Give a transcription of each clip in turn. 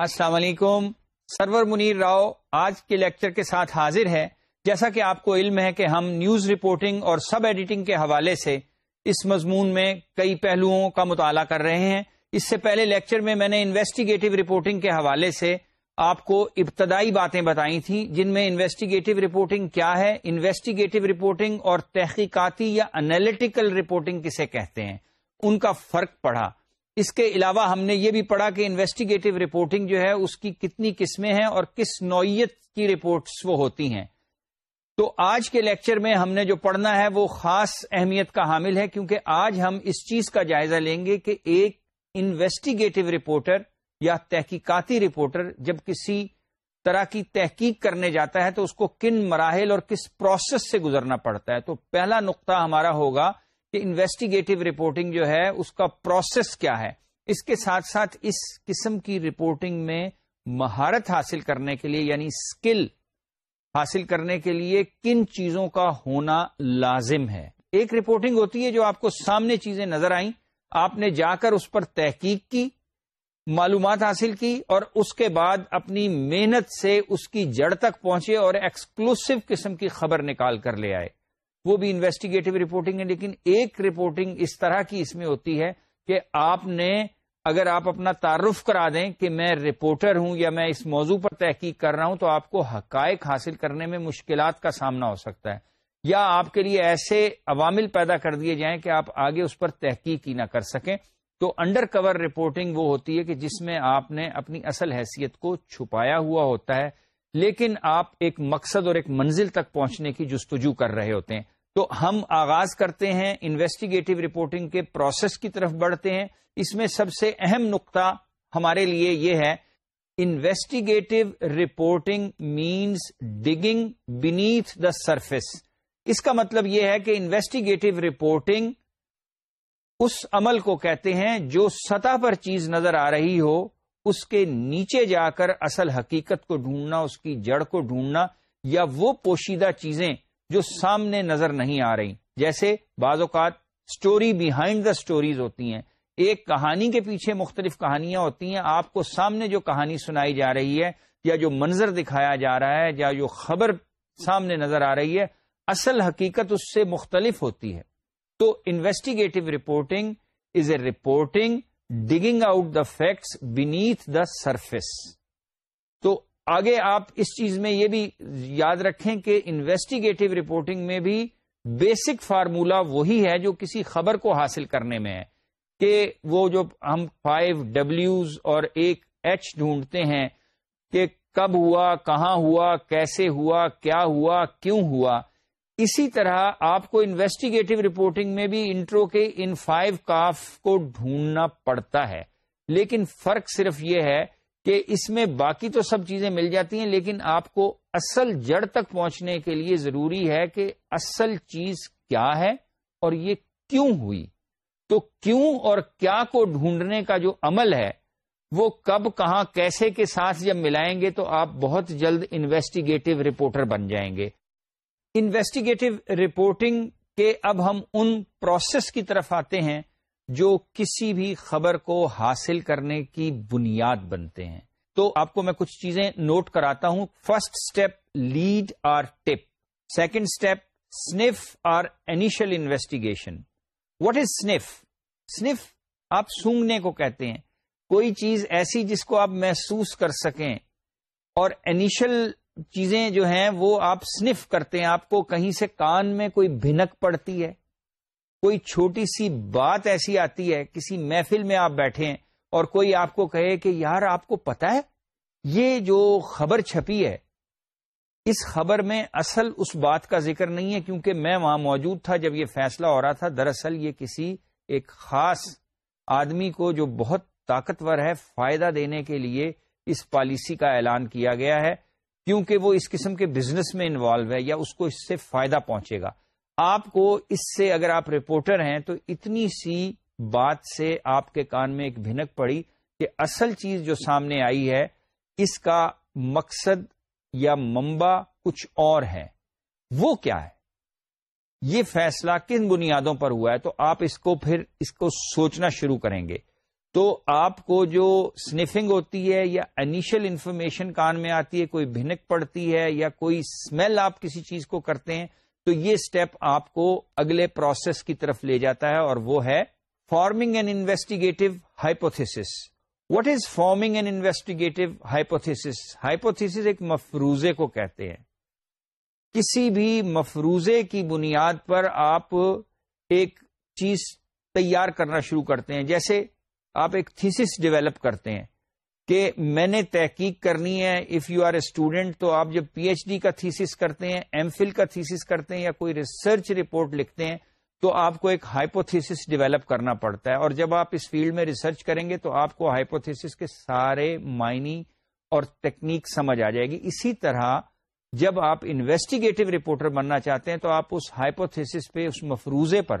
السلام علیکم۔ سرور منیر راؤ، آج کے لیکچر کے ساتھ حاضر ہے جیسا کہ آپ کو علم ہے کہ ہم نیوز رپورٹنگ اور سب ایڈیٹنگ کے حوالے سے اس مضمون میں کئی پہلوؤں کا مطالعہ کر رہے ہیں۔ اس سے پہلے لیکچر میں میں نے انویسٹیگیٹو رپورٹنگ کے حوالے سے آپ کو ابتدائی باتیں بتائی تھیں، جن میں انویسٹیگیٹو رپورٹنگ کیا ہے۔ انویسٹیگیٹو رپورٹنگ اور تحقیقاتی یا انالیٹیکل رپورٹنگ کسے کہتے ہیں؟ ان کا فرق پڑا۔ اس کے علاوہ ہم نے یہ بھی پڑھا کہ انویسٹیگیٹو رپورٹنگ جو ہے اس کی کتنی قسمیں ہیں اور کس نوعیت کی رپورٹس وہ ہوتی ہیں۔ تو آج کے لیکچر میں ہم نے جو پڑھنا ہے وہ خاص اہمیت کا حامل ہے کیونکہ آج ہم اس چیز کا جائزہ لیں گے کہ ایک انویسٹیگیٹو رپورٹر یا تحقیقاتی رپورٹر جب کسی طرح کی تحقیق کرنے جاتا ہے تو اس کو کن مراحل اور کس پروسیس سے گزرنا پڑتا ہے۔ تو پہلا نقطہ ہمارا ہوگا کہ انویسٹیگیٹو رپورٹنگ جو ہے، اس کا پروسیس کیا ہے؟ اس کے ساتھ ساتھ اس قسم کی رپورٹنگ میں مہارت حاصل کرنے کے لیے یعنی اسکل حاصل کرنے کے لیے کن چیزوں کا ہونا لازم ہے؟ ایک رپورٹنگ ہوتی ہے جو آپ کو سامنے چیزیں نظر آئیں۔ آپ نے جا کر اس پر تحقیق کی، معلومات حاصل کی اور اس کے بعد اپنی محنت سے اس کی جڑ تک پہنچے اور ایکسکلوسو قسم کی خبر نکال کر لے آئے۔ وہ بھی انویسٹیگیٹو رپورٹنگ ہے، لیکن ایک رپورٹنگ اس طرح کی اس میں ہوتی ہے کہ آپ نے اگر آپ اپنا تعارف کرا دیں کہ میں رپورٹر ہوں یا میں اس موضوع پر تحقیق کر رہا ہوں تو آپ کو حقائق حاصل کرنے میں مشکلات کا سامنا ہو سکتا ہے۔ یا آپ کے لیے ایسے عوامل پیدا کر دیے جائیں کہ آپ آگے اس پر تحقیق ہی نہ کر سکیں۔ تو انڈر کور رپورٹنگ وہ ہوتی ہے کہ جس میں آپ نے اپنی اصل حیثیت کو چھپایا ہوا ہوتا ہے، لیکن آپ ایک مقصد اور ایک منزل تک پہنچنے کی جستجو کر رہے ہوتے ہیں۔ تو ہم آغاز کرتے ہیں انویسٹیگیٹو رپورٹنگ کے پروسیس کی طرف بڑھتے ہیں۔ اس میں سب سے اہم نقطہ ہمارے لیے یہ ہے investigative reporting means digging beneath the surface اس کا مطلب یہ ہے کہ انویسٹیگیٹو رپورٹنگ اس عمل کو کہتے ہیں جو سطح پر چیز نظر آ رہی ہو، اس کے نیچے جا کر اصل حقیقت کو ڈھونڈنا، اس کی جڑ کو ڈھونڈنا یا وہ پوشیدہ چیزیں جو سامنے نظر نہیں آ رہی۔ جیسے بعض اوقات سٹوری بیہائنڈ دا سٹوریز ہوتی ہیں۔ ایک کہانی کے پیچھے مختلف کہانیاں ہوتی ہیں۔ آپ کو سامنے جو کہانی سنائی جا رہی ہے یا جو منظر دکھایا جا رہا ہے یا جو خبر سامنے نظر آ رہی ہے، اصل حقیقت اس سے مختلف ہوتی ہے۔ تو investigative reporting is a reporting digging out the facts beneath the surface آگے آپ اس چیز میں یہ بھی یاد رکھیں کہ انویسٹیگیٹو رپورٹنگ میں بھی بیسک فارمولا وہی ہے جو کسی خبر کو حاصل کرنے میں ہے کہ وہ جو ہم فائیو ڈبلوز اور ایک ایچ ڈھونڈتے ہیں کہ کب ہوا، کہاں ہوا، کیسے ہوا، کیا ہوا، کیوں ہوا، اسی طرح آپ کو انویسٹیگیٹو رپورٹنگ میں بھی انٹرو کے ان فائیو کاف کو ڈھونڈنا پڑتا ہے، لیکن فرق صرف یہ ہے کہ اس میں باقی تو سب چیزیں مل جاتی ہیں، لیکن آپ کو اصل جڑ تک پہنچنے کے لیے ضروری ہے کہ اصل چیز کیا ہے اور یہ کیوں ہوئی۔ تو کیوں اور کیا کو ڈھونڈنے کا جو عمل ہے، وہ کب، کہاں، کیسے کے ساتھ جب ملائیں گے تو آپ بہت جلد انویسٹیگیٹو رپورٹر بن جائیں گے۔ انویسٹیگیٹو رپورٹنگ کے اب ہم ان پروسیس کی طرف آتے ہیں جو کسی بھی خبر کو حاصل کرنے کی بنیاد بنتے ہیں۔ تو آپ کو میں کچھ چیزیں نوٹ کراتا ہوں۔ First step lead or tip. Second step sniff or initial investigation. What is sniff sniff آپ سونگنے کو کہتے ہیں۔ کوئی چیز ایسی جس کو آپ محسوس کر سکیں۔ اور انیشل چیزیں جو ہیں وہ آپ سنف کرتے ہیں۔ آپ کو کہیں سے کان میں کوئی بھنک پڑتی ہے۔ کوئی چھوٹی سی بات ایسی آتی ہے، کسی محفل میں آپ بیٹھے ہیں اور کوئی آپ کو کہے کہ یار، آپ کو پتا ہے، یہ جو خبر چھپی ہے، اس خبر میں اصل اس بات کا ذکر نہیں ہے کیونکہ میں وہاں موجود تھا جب یہ فیصلہ ہو رہا تھا۔ دراصل یہ کسی ایک خاص آدمی کو جو بہت طاقتور ہے، فائدہ دینے کے لیے اس پالیسی کا اعلان کیا گیا ہے، کیونکہ وہ اس قسم کے بزنس میں انوالو ہے یا اس کو اس سے فائدہ پہنچے گا۔ آپ کو اس سے اگر آپ رپورٹر ہیں تو اتنی سی بات سے آپ کے کان میں ایک بھنک پڑی کہ اصل چیز جو سامنے آئی ہے، اس کا مقصد یا منبع کچھ اور ہے۔ وہ کیا ہے؟ یہ فیصلہ کن بنیادوں پر ہوا ہے؟ تو آپ اس کو پھر اس کو سوچنا شروع کریں گے۔ تو آپ کو جو سنیفنگ ہوتی ہے یا انیشل انفارمیشن کان میں آتی ہے، کوئی بھنک پڑتی ہے یا کوئی اسمیل آپ کسی چیز کو کرتے ہیں تو یہ اسٹیپ آپ کو اگلے پروسیس کی طرف لے جاتا ہے اور وہ ہے forming and investigative hypothesis what is forming and investigative hypothesis hypothesis ایک مفروضے کو کہتے ہیں۔ کسی بھی مفروضے کی بنیاد پر آپ ایک چیز تیار کرنا شروع کرتے ہیں۔ جیسے آپ ایک تھیسس ڈیولپ کرتے ہیں۔ کہ میں نے تحقیق کرنی ہے if you are a student تو آپ جب پی ایچ ڈی کا تھیسس کرتے ہیں ایم فل کا تھیسس کرتے ہیں یا کوئی ریسرچ رپورٹ لکھتے ہیں، تو آپ کو ایک ہائپوتھیسس ڈیولپ کرنا پڑتا ہے۔ اور جب آپ اس فیلڈ میں ریسرچ کریں گے، تو آپ کو ہائپوتھیسس کے سارے معنی اور ٹیکنیک سمجھ آ جائے گی۔ اسی طرح جب آپ انویسٹیگیٹو رپورٹر بننا چاہتے ہیں، تو آپ اس ہائپوتھیسس پہ، اس مفروضے پر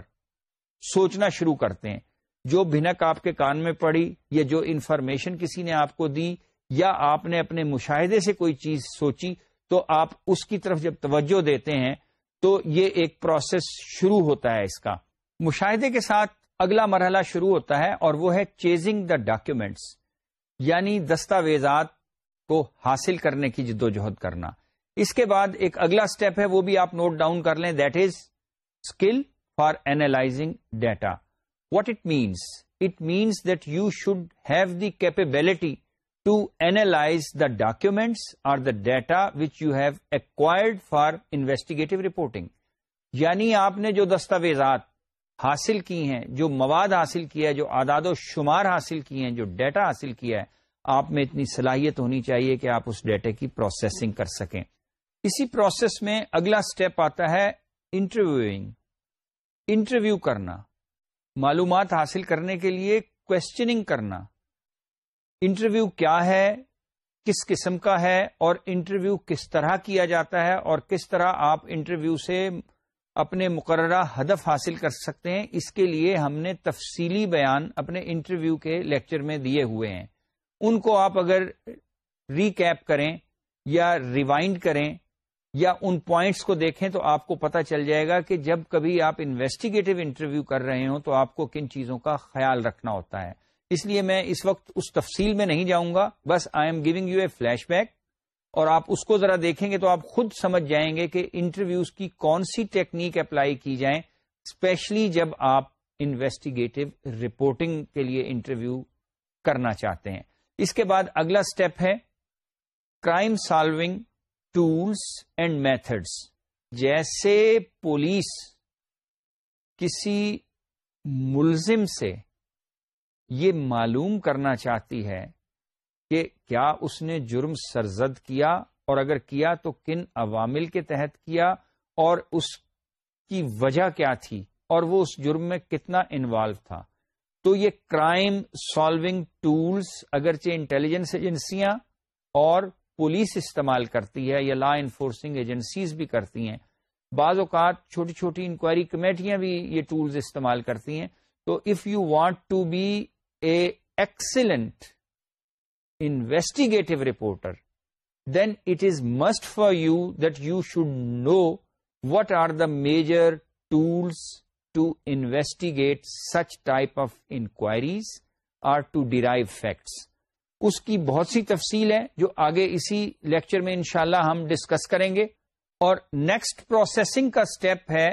سوچنا شروع کرتے ہیں۔ جو بھنک آپ کے کان میں پڑی یا جو انفارمیشن کسی نے آپ کو دی یا آپ نے اپنے مشاہدے سے کوئی چیز سوچی، تو آپ اس کی طرف جب توجہ دیتے ہیں تو یہ ایک پروسیس شروع ہوتا ہے اس کا۔ مشاہدے کے ساتھ اگلا مرحلہ شروع ہوتا ہے اور وہ ہے چیزنگ دا ڈاکیومینٹس یعنی دستاویزات کو حاصل کرنے کی جد و جہد کرنا۔ اس کے بعد ایک اگلا اسٹیپ ہے، وہ بھی آپ نوٹ ڈاؤن کر لیں، that is skill for analysing data. What it means? It means that you should have the capability to analyze the documents or the data which you have acquired for investigative reporting. یعنی آپ نے جو دستاویزات حاصل کی ہیں، جو مواد حاصل کیا ہے، جو اعداد و شمار حاصل کیے ہیں، جو ڈیٹا حاصل کیا ہے، آپ میں اتنی صلاحیت ہونی چاہیے کہ آپ اس ڈیٹا کی پروسیسنگ کر سکیں اسی پروسیس میں اگلا اسٹیپ آتا ہے انٹرویوئنگ انٹرویو کرنا معلومات حاصل کرنے کے لیے کوشچننگ کرنا۔ انٹرویو کیا ہے؟ کس قسم کا ہے؟ اور انٹرویو کس طرح کیا جاتا ہے؟ اور کس طرح آپ انٹرویو سے اپنے مقررہ ہدف حاصل کر سکتے ہیں؟ اس کے لیے ہم نے تفصیلی بیان اپنے انٹرویو کے لیکچر میں دیے ہوئے ہیں۔ ان کو آپ اگر ریکیپ کریں یا ریوائنڈ کریں یا ان پوائنٹس کو دیکھیں تو آپ کو پتا چل جائے گا کہ جب کبھی آپ انویسٹیگیٹو انٹرویو کر رہے ہوں تو آپ کو کن چیزوں کا خیال رکھنا ہوتا ہے۔ اس لیے میں اس وقت اس تفصیل میں نہیں جاؤں گا، بس I am giving you a flashback اور آپ اس کو ذرا دیکھیں گے تو آپ خود سمجھ جائیں گے کہ انٹرویوز کی کون سی ٹیکنیک اپلائی کی جائیں اسپیشلی جب آپ انویسٹیگیٹو رپورٹنگ کے لیے انٹرویو کرنا چاہتے ہیں۔ اس کے بعد اگلا اسٹیپ ہے crime solving tools and methods جیسے پولیس کسی ملزم سے یہ معلوم کرنا چاہتی ہے کہ کیا اس نے جرم سرزد کیا اور اگر کیا تو کن عوامل کے تحت کیا اور اس کی وجہ کیا تھی اور وہ اس جرم میں کتنا انوالو تھا۔ تو یہ کرائم سالونگ ٹولس اگرچہ انٹیلیجنس ایجنسیاں اور پولیس استعمال کرتی ہے یا لا انفورسنگ ایجنسیز بھی کرتی ہیں۔ بعض اوقات چھوٹی چھوٹی انکوائری کمیٹیاں بھی یہ ٹولز استعمال کرتی ہیں۔ تو if you want to be a excellent investigative reporter then it is must for you that you should know what are the major tools to investigate such type of inquiries or to derive facts اس کی بہت سی تفصیل ہے جو آگے اسی lecture میں انشاءاللہ ہم ڈسکس کریں گے اور نیکسٹ پروسیسنگ کا سٹیپ ہے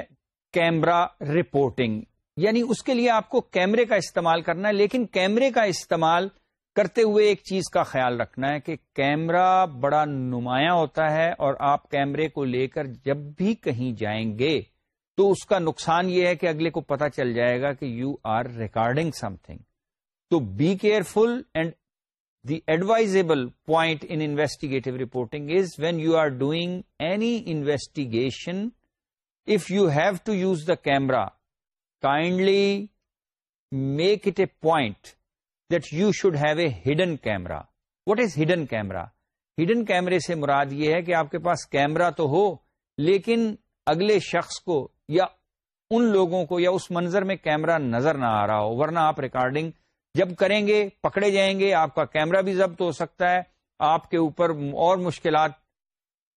کیمرا رپورٹنگ۔ یعنی اس کے لیے آپ کو کیمرے کا استعمال کرنا ہے، لیکن کیمرے کا استعمال کرتے ہوئے ایک چیز کا خیال رکھنا ہے کہ کیمرا بڑا نمایاں ہوتا ہے اور آپ کیمرے کو لے کر جب بھی کہیں جائیں گے تو اس کا نقصان یہ ہے کہ اگلے کو پتا چل جائے گا کہ you are recording something تو be careful and The advisable point in investigative reporting is when you are doing any investigation, if you have to use the camera, kindly make it a point that you should have a hidden camera. What is hidden camera? Hidden کیمرے سے مراد یہ ہے کہ آپ کے پاس camera تو ہو لیکن اگلے شخص کو یا ان لوگوں کو یا اس منظر میں کیمرا نظر نہ آ رہا ہو ورنہ آپ ریکارڈنگ جب کریں گے، پکڑے جائیں گے، آپ کا کیمرہ بھی ضبط ہو سکتا ہے، آپ کے اوپر اور مشکلات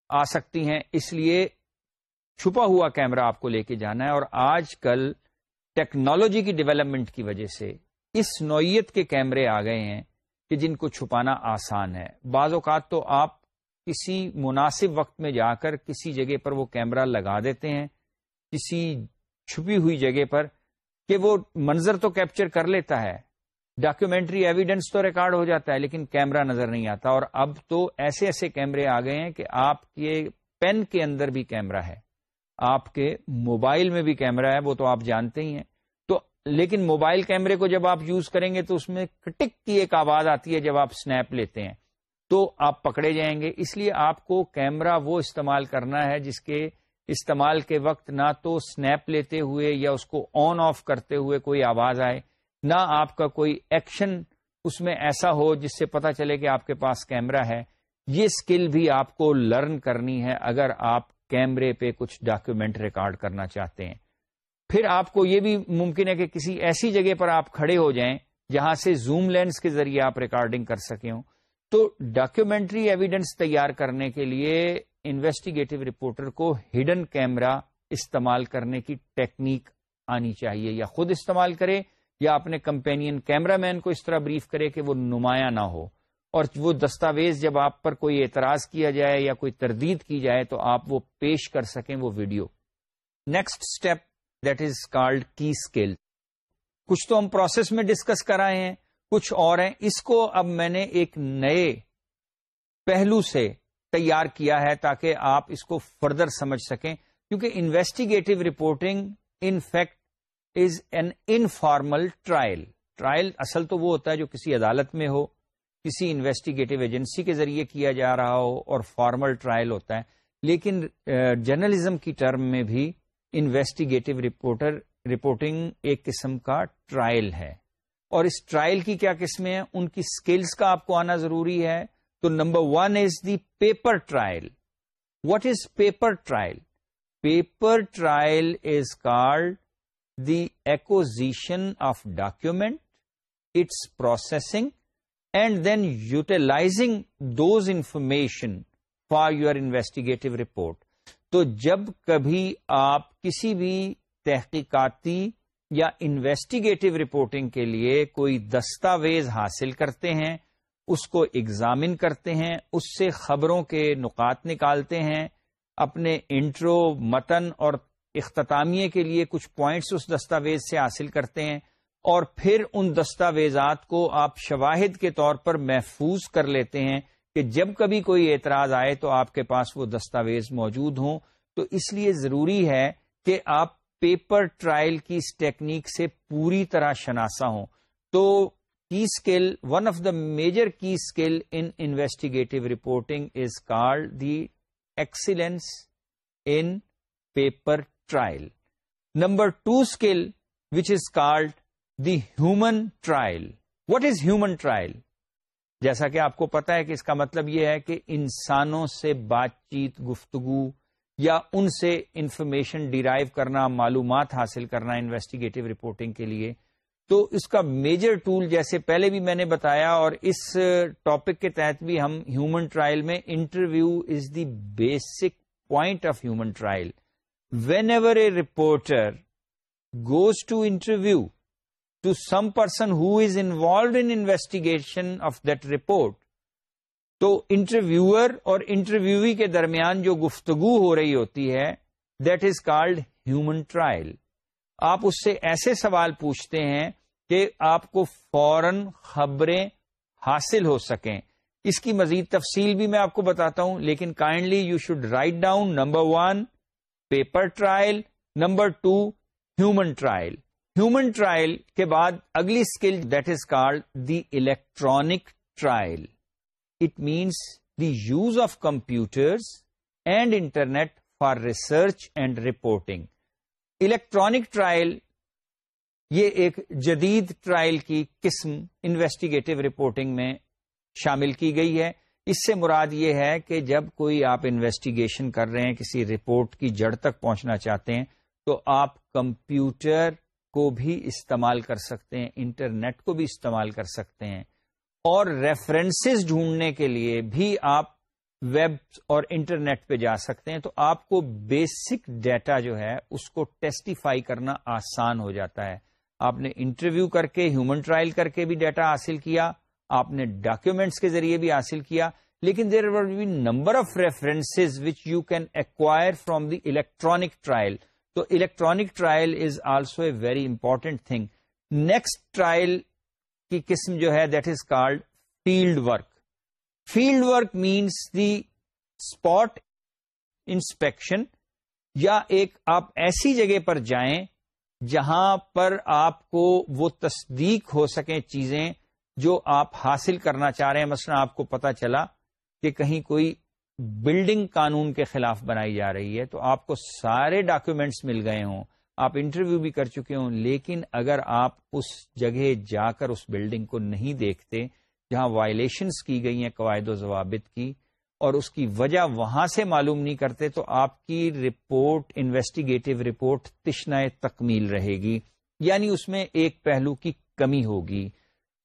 آ سکتی ہیں، اس لیے چھپا ہوا کیمرہ آپ کو لے کے جانا ہے اور آج کل ٹیکنالوجی کی ڈیولپمنٹ کی وجہ سے اس نوعیت کے کیمرے آ گئے ہیں کہ جن کو چھپانا آسان ہے۔ بعض اوقات تو آپ کسی مناسب وقت میں جا کر کسی جگہ پر وہ کیمرہ لگا دیتے ہیں، کسی چھپی ہوئی جگہ پر کہ وہ منظر تو کیپچر کر لیتا ہے ڈاکومینٹری ایویڈنس تو ریکارڈ ہو جاتا ہے، لیکن کیمرہ نظر نہیں آتا۔ اور اب تو ایسے ایسے کیمرے آ گئے ہیں کہ آپ کے پین کے اندر بھی کیمرہ ہے۔ آپ کے موبائل میں بھی کیمرہ ہے، وہ تو آپ جانتے ہی ہیں۔ تو لیکن موبائل کیمرے کو جب آپ یوز کریں گے تو اس میں کٹک کی ایک آواز آتی ہے جب آپ سنیپ لیتے ہیں۔ تو آپ پکڑے جائیں گے۔ اس لیے آپ کو کیمرہ وہ استعمال کرنا ہے جس کے استعمال کے وقت نہ تو سنیپ لیتے ہوئے یا اس کو آن آف کرتے ہوئے کوئی آواز آئے۔ نہ آپ کا کوئی ایکشن اس میں ایسا ہو جس سے پتا چلے کہ آپ کے پاس کیمرہ ہے۔ یہ اسکل بھی آپ کو لرن کرنی ہے اگر آپ کیمرے پہ کچھ ڈاکومنٹ ریکارڈ کرنا چاہتے ہیں۔ پھر آپ کو یہ بھی ممکن ہے کہ کسی ایسی جگہ پر آپ کھڑے ہو جائیں جہاں سے زوم لینس کے ذریعے آپ ریکارڈنگ کر سکیں ہوں۔ تو ڈاکومنٹری ایویڈنس تیار کرنے کے لیے انویسٹیگیٹو رپورٹر کو ہڈن کیمرا استعمال کرنے کی ٹیکنیک آنی چاہیے یا خود استعمال کرے۔ یا اپنے کمپینین کیمرہ مین کو اس طرح بریف کرے کہ وہ نمایاں نہ ہو اور وہ دستاویز جب آپ پر کوئی اعتراض کیا جائے یا کوئی تردید کی جائے تو آپ وہ پیش کر سکیں وہ video. Next step that is called key skill کچھ تو ہم پروسیس میں ڈسکس کرائے ہیں، کچھ اور ہیں۔ اس کو اب میں نے ایک نئے پہلو سے تیار کیا ہے تاکہ آپ اس کو فردر سمجھ سکیں، کیونکہ investigative reporting in fact is an informal trial trial اصل تو وہ ہوتا ہے جو کسی عدالت میں ہو، کسی انویسٹیگیٹو ایجنسی کے ذریعے کیا جا رہا ہو، اور فارمل ٹرائل ہوتا ہے۔ لیکن جرنلزم کی ٹرم میں بھی انویسٹیگیٹو رپورٹر رپورٹنگ ایک قسم کا ٹرائل ہے۔ اور اس ٹرائل کی کیا قسمیں ہیں؟ ان کی سکلز کا آپ کو آنا ضروری ہے۔ تو number one is the paper trial what is paper trial paper trial is called the acquisition of document its processing, and then utilising those information for your investigative report. تو جب کبھی آپ کسی بھی تحقیقاتی یا انویسٹیگیٹو رپورٹنگ کے لیے کوئی دستاویز حاصل کرتے ہیں، اس کو ایگزامن کرتے ہیں، اس سے خبروں کے نکات نکالتے ہیں، اپنے انٹرو متن اور اختتامیے کے لیے کچھ پوائنٹس اس دستاویز سے حاصل کرتے ہیں اور پھر ان دستاویزات کو آپ شواہد کے طور پر محفوظ کر لیتے ہیں کہ جب کبھی کوئی اعتراض آئے تو آپ کے پاس وہ دستاویز موجود ہوں۔ تو اس لیے ضروری ہے کہ آپ پیپر ٹرائل کی اس ٹیکنیک سے پوری طرح شناسا ہوں۔ تو key skill one of the major key skill in investigative reporting is called the excellence in paper trial number two skill which is called the human trial what is human trial جیسا کہ آپ کو پتا ہے کہ اس کا مطلب یہ ہے کہ انسانوں سے بات چیت گفتگو یا ان سے انفارمیشن ڈیرائیو کرنا، معلومات حاصل کرنا انویسٹیگیٹو رپورٹنگ کے لیے. تو اس کا میجر ٹول جیسے پہلے بھی میں نے بتایا اور اس ٹاپک کے تحت بھی ہم ہیومن ٹرائل میں interview is the basic point of human trial whenever a reporter goes to interview to some person who is involved investigation of that report تو انٹرویور اور انٹرویو کے درمیان جو گفتگو ہو رہی ہوتی ہے that is called human trial آپ اس سے ایسے سوال پوچھتے ہیں کہ آپ کو فوراً خبریں حاصل ہو سکیں۔ اس کی مزید تفصیل بھی میں آپ کو بتاتا ہوں، لیکن kindly you should write down number one paper trial, number two, human trial. Human trial کے بعد اگلی skill that is called the electronic trial. It means the use of computers and internet for research and reporting. Electronic trial, یہ ایک جدید trial کی قسم، investigative reporting میں شامل کی گئی ہے۔ اس سے مراد یہ ہے کہ جب کوئی آپ انویسٹیگیشن کر رہے ہیں، کسی رپورٹ کی جڑ تک پہنچنا چاہتے ہیں، تو آپ کمپیوٹر کو بھی استعمال کر سکتے ہیں، انٹرنیٹ کو بھی استعمال کر سکتے ہیں۔ اور ریفرنسز ڈھونڈنے کے لیے بھی آپ ویب اور انٹرنیٹ پہ جا سکتے ہیں، تو آپ کو بیسک ڈیٹا جو ہے، اس کو ٹیسٹیفائی کرنا آسان ہو جاتا ہے۔ آپ نے انٹرویو کر کے ہیومن ٹرائل کر کے بھی ڈیٹا حاصل کیا۔ آپ نے ڈاکیومینٹس کے ذریعے بھی حاصل کیا، لیکن there will be number of reference which you can acquire from the electronic trial تو electronic trial is also a very important thing next trial کی قسم جو ہے that is called field work field work means the spot inspection یا ایک آپ ایسی جگہ پر جائیں جہاں پر آپ کو وہ تصدیق ہو سکیں چیزیں جو آپ حاصل کرنا چاہ رہے ہیں، مثلا آپ کو پتا چلا کہ کہیں کوئی بلڈنگ قانون کے خلاف بنائی جا رہی ہے، تو آپ کو سارے ڈاکومینٹس مل گئے ہوں، آپ انٹرویو بھی کر چکے ہوں، لیکن اگر آپ اس جگہ جا کر اس بلڈنگ کو نہیں دیکھتے، جہاں وائلیشنس کی گئی ہیں، قواعد و ضوابط کی، اور اس کی وجہ وہاں سے معلوم نہیں کرتے، تو آپ کی رپورٹ انویسٹیگیٹو رپورٹ تشنا تکمیل رہے گی یعنی اس میں ایک پہلو کی کمی ہوگی۔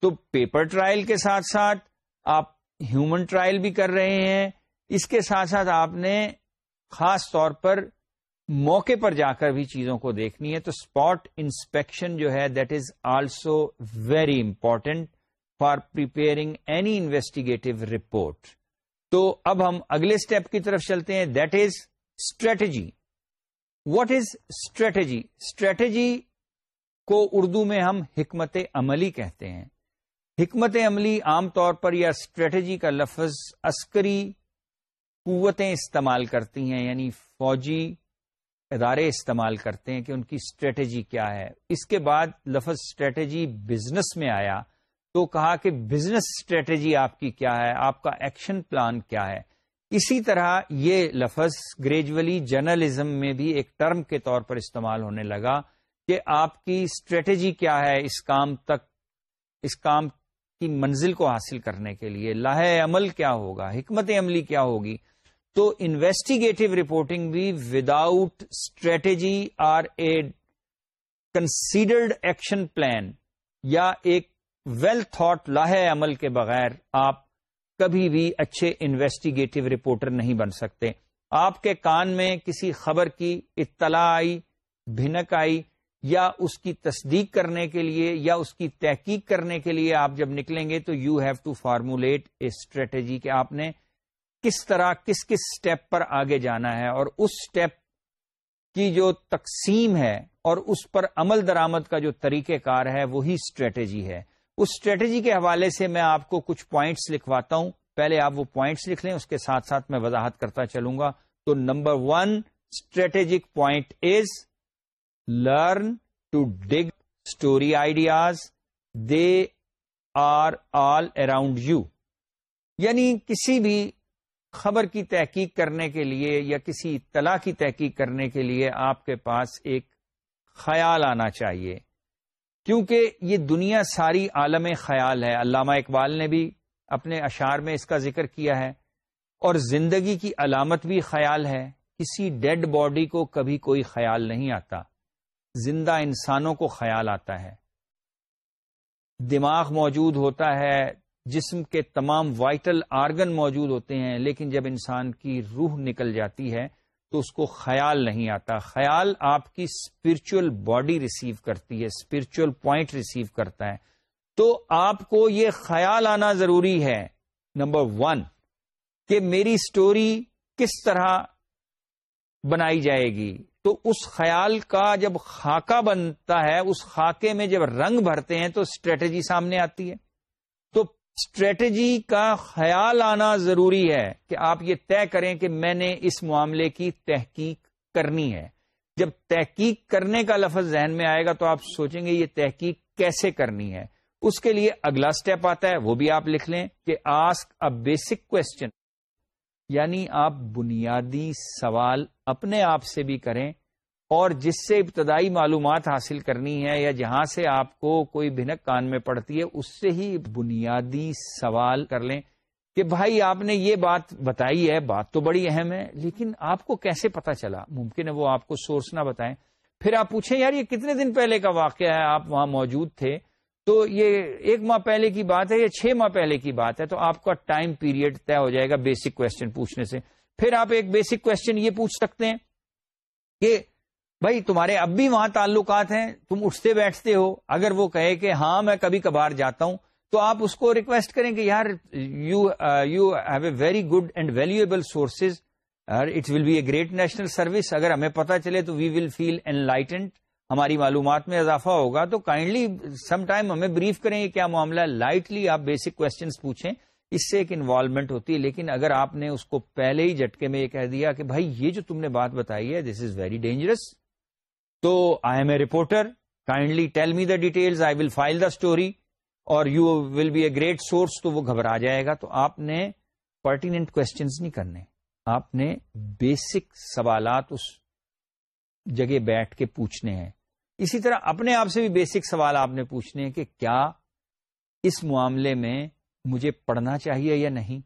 تو پیپر ٹرائل کے ساتھ ساتھ آپ ہیومن ٹرائل بھی کر رہے ہیں۔ اس کے ساتھ ساتھ آپ نے خاص طور پر موقع پر جا کر بھی چیزوں کو دیکھنی ہے۔ تو اسپاٹ انسپیکشن جو ہے that is also very important for preparing any investigative report تو اب ہم اگلے اسٹیپ کی طرف چلتے ہیں۔ That is strategy what is strategy strategy کو اردو میں ہم حکمت عملی کہتے ہیں۔ حکمت عملی عام طور پر یا اسٹریٹجی کا لفظ عسکری قوتیں استعمال کرتی ہیں یعنی فوجی ادارے استعمال کرتے ہیں کہ ان کی اسٹریٹجی کیا ہے۔ اس کے بعد لفظ اسٹریٹجی بزنس میں آیا تو کہا کہ بزنس اسٹریٹجی آپ کی کیا ہے، آپ کا ایکشن پلان کیا ہے۔ اسی طرح یہ لفظ گریجولی جرنلزم میں بھی ایک ٹرم کے طور پر استعمال ہونے لگا کہ آپ کی اسٹریٹجی کیا ہے، اس کام تک، اس کام کی منزل کو حاصل کرنے کے لیے لاہ عمل کیا ہوگا، حکمت عملی کیا ہوگی؟ تو انویسٹیگیٹو رپورٹنگ بھی without strategy are a considered action plan یا ایک ویل تھاٹ لاہ عمل کے بغیر آپ کبھی بھی اچھے انویسٹیگیٹو رپورٹر نہیں بن سکتے۔ آپ کے کان میں کسی خبر کی اطلاع آئی بھنک آئی یا اس کی تصدیق کرنے کے لیے یا اس کی تحقیق کرنے کے لیے آپ جب نکلیں گے تو you have to formulate a strategy کہ آپ نے کس طرح کس کس اسٹیپ پر آگے جانا ہے اور اس اسٹیپ کی جو تقسیم ہے اور اس پر عمل درآمد کا جو طریقہ کار ہے وہی اسٹریٹجی ہے۔ اس اسٹریٹجی کے حوالے سے میں آپ کو کچھ پوائنٹس لکھواتا ہوں۔ پہلے آپ وہ پوائنٹس لکھ لیں، اس کے ساتھ ساتھ میں وضاحت کرتا چلوں گا۔ تو number one strategic point is learn to dig story ideas they are all around you یعنی کسی بھی خبر کی تحقیق کرنے کے لیے یا کسی اطلاع کی تحقیق کرنے کے لیے آپ کے پاس ایک خیال آنا چاہیے. کیونکہ یہ دنیا ساری عالم خیال ہے. علامہ اقبال نے بھی اپنے اشعار میں اس کا ذکر کیا ہے. اور زندگی کی علامت بھی خیال ہے. کسی ڈیڈ باڈی کو کبھی کوئی خیال نہیں آتا. زندہ انسانوں کو خیال آتا ہے۔ دماغ موجود ہوتا ہے، جسم کے تمام وائٹل آرگن موجود ہوتے ہیں، لیکن جب انسان کی روح نکل جاتی ہے تو اس کو خیال نہیں آتا۔ خیال آپ کی اسپرچل باڈی ریسیو کرتی ہے اسپرچل پوائنٹ ریسیو کرتا ہے۔ تو آپ کو یہ خیال آنا ضروری ہے، نمبر ون، کہ میری اسٹوری کس طرح بنائی جائے گی۔ تو اس خیال کا جب خاکہ بنتا ہے، اس خاکے میں جب رنگ بھرتے ہیں تو اسٹریٹجی سامنے آتی ہے۔ تو اسٹریٹجی کا خیال آنا ضروری ہے کہ آپ یہ طے کریں کہ میں نے اس معاملے کی تحقیق کرنی ہے۔ جب تحقیق کرنے کا لفظ ذہن میں آئے گا تو آپ سوچیں گے یہ تحقیق کیسے کرنی ہے۔ اس کے لیے اگلا سٹیپ آتا ہے، وہ بھی آپ لکھ لیں کہ آسک ا بیسک کوشچن یعنی آپ بنیادی سوال اپنے آپ سے بھی کریں اور جس سے ابتدائی معلومات حاصل کرنی ہے یا جہاں سے آپ کو کوئی بھنک کان میں پڑتی ہے، اس سے ہی بنیادی سوال کر لیں کہ بھائی آپ نے یہ بات بتائی ہے، بات تو بڑی اہم ہے، لیکن آپ کو کیسے پتا چلا؟ ممکن ہے وہ آپ کو سورس نہ بتائیں۔ پھر آپ پوچھیں، یار یہ کتنے دن پہلے کا واقعہ ہے؟ آپ وہاں موجود تھے۔ تو یہ ایک ماہ پہلے کی بات ہے یا چھ ماہ پہلے کی بات ہے، تو آپ کا ٹائم پیریڈ طے ہو جائے گا بیسک کوشچن پوچھنے سے۔ پھر آپ ایک بیسک کوشچن یہ پوچھ سکتے ہیں کہ بھائی تمہارے اب بھی وہاں تعلقات ہیں، تم اٹھتے بیٹھتے ہو، اگر وہ کہے کہ ہاں میں کبھی کبھار جاتا ہوں، تو آپ اس کو ریکویسٹ کریں کہ یار you you have a very good and valuable sources it will be a great national service اگر ہمیں پتا چلے تو وی ول فیل این لائٹنڈ ہماری معلومات میں اضافہ ہوگا تو کائنڈلی سم ٹائم ہمیں بریف کریں کہ کیا معاملہ ہے۔ لائٹلی آپ بیسک کوشچنس پوچھیں۔ اس سے ایک انوالومنٹ ہوتی ہے، لیکن اگر آپ نے اس کو پہلے ہی جھٹکے میں یہ کہہ دیا کہ بھائی یہ جو تم نے بات بتائی ہے دس از ویری ڈینجرس تو I am a reporter kindly tell me the details I will file the story اور you will be a great source تو وہ گھبرا جائے گا۔ تو آپ نے پرٹیننٹ کوشچنس نہیں کرنے۔ آپ نے بیسک سوالات اس جگہ بیٹھ کے پوچھنے ہیں۔ اسی طرح اپنے آپ سے بھی بیسک سوال آپ نے پوچھنے ہیں کہ کیا اس معاملے میں مجھے پڑھنا چاہیے یا نہیں؟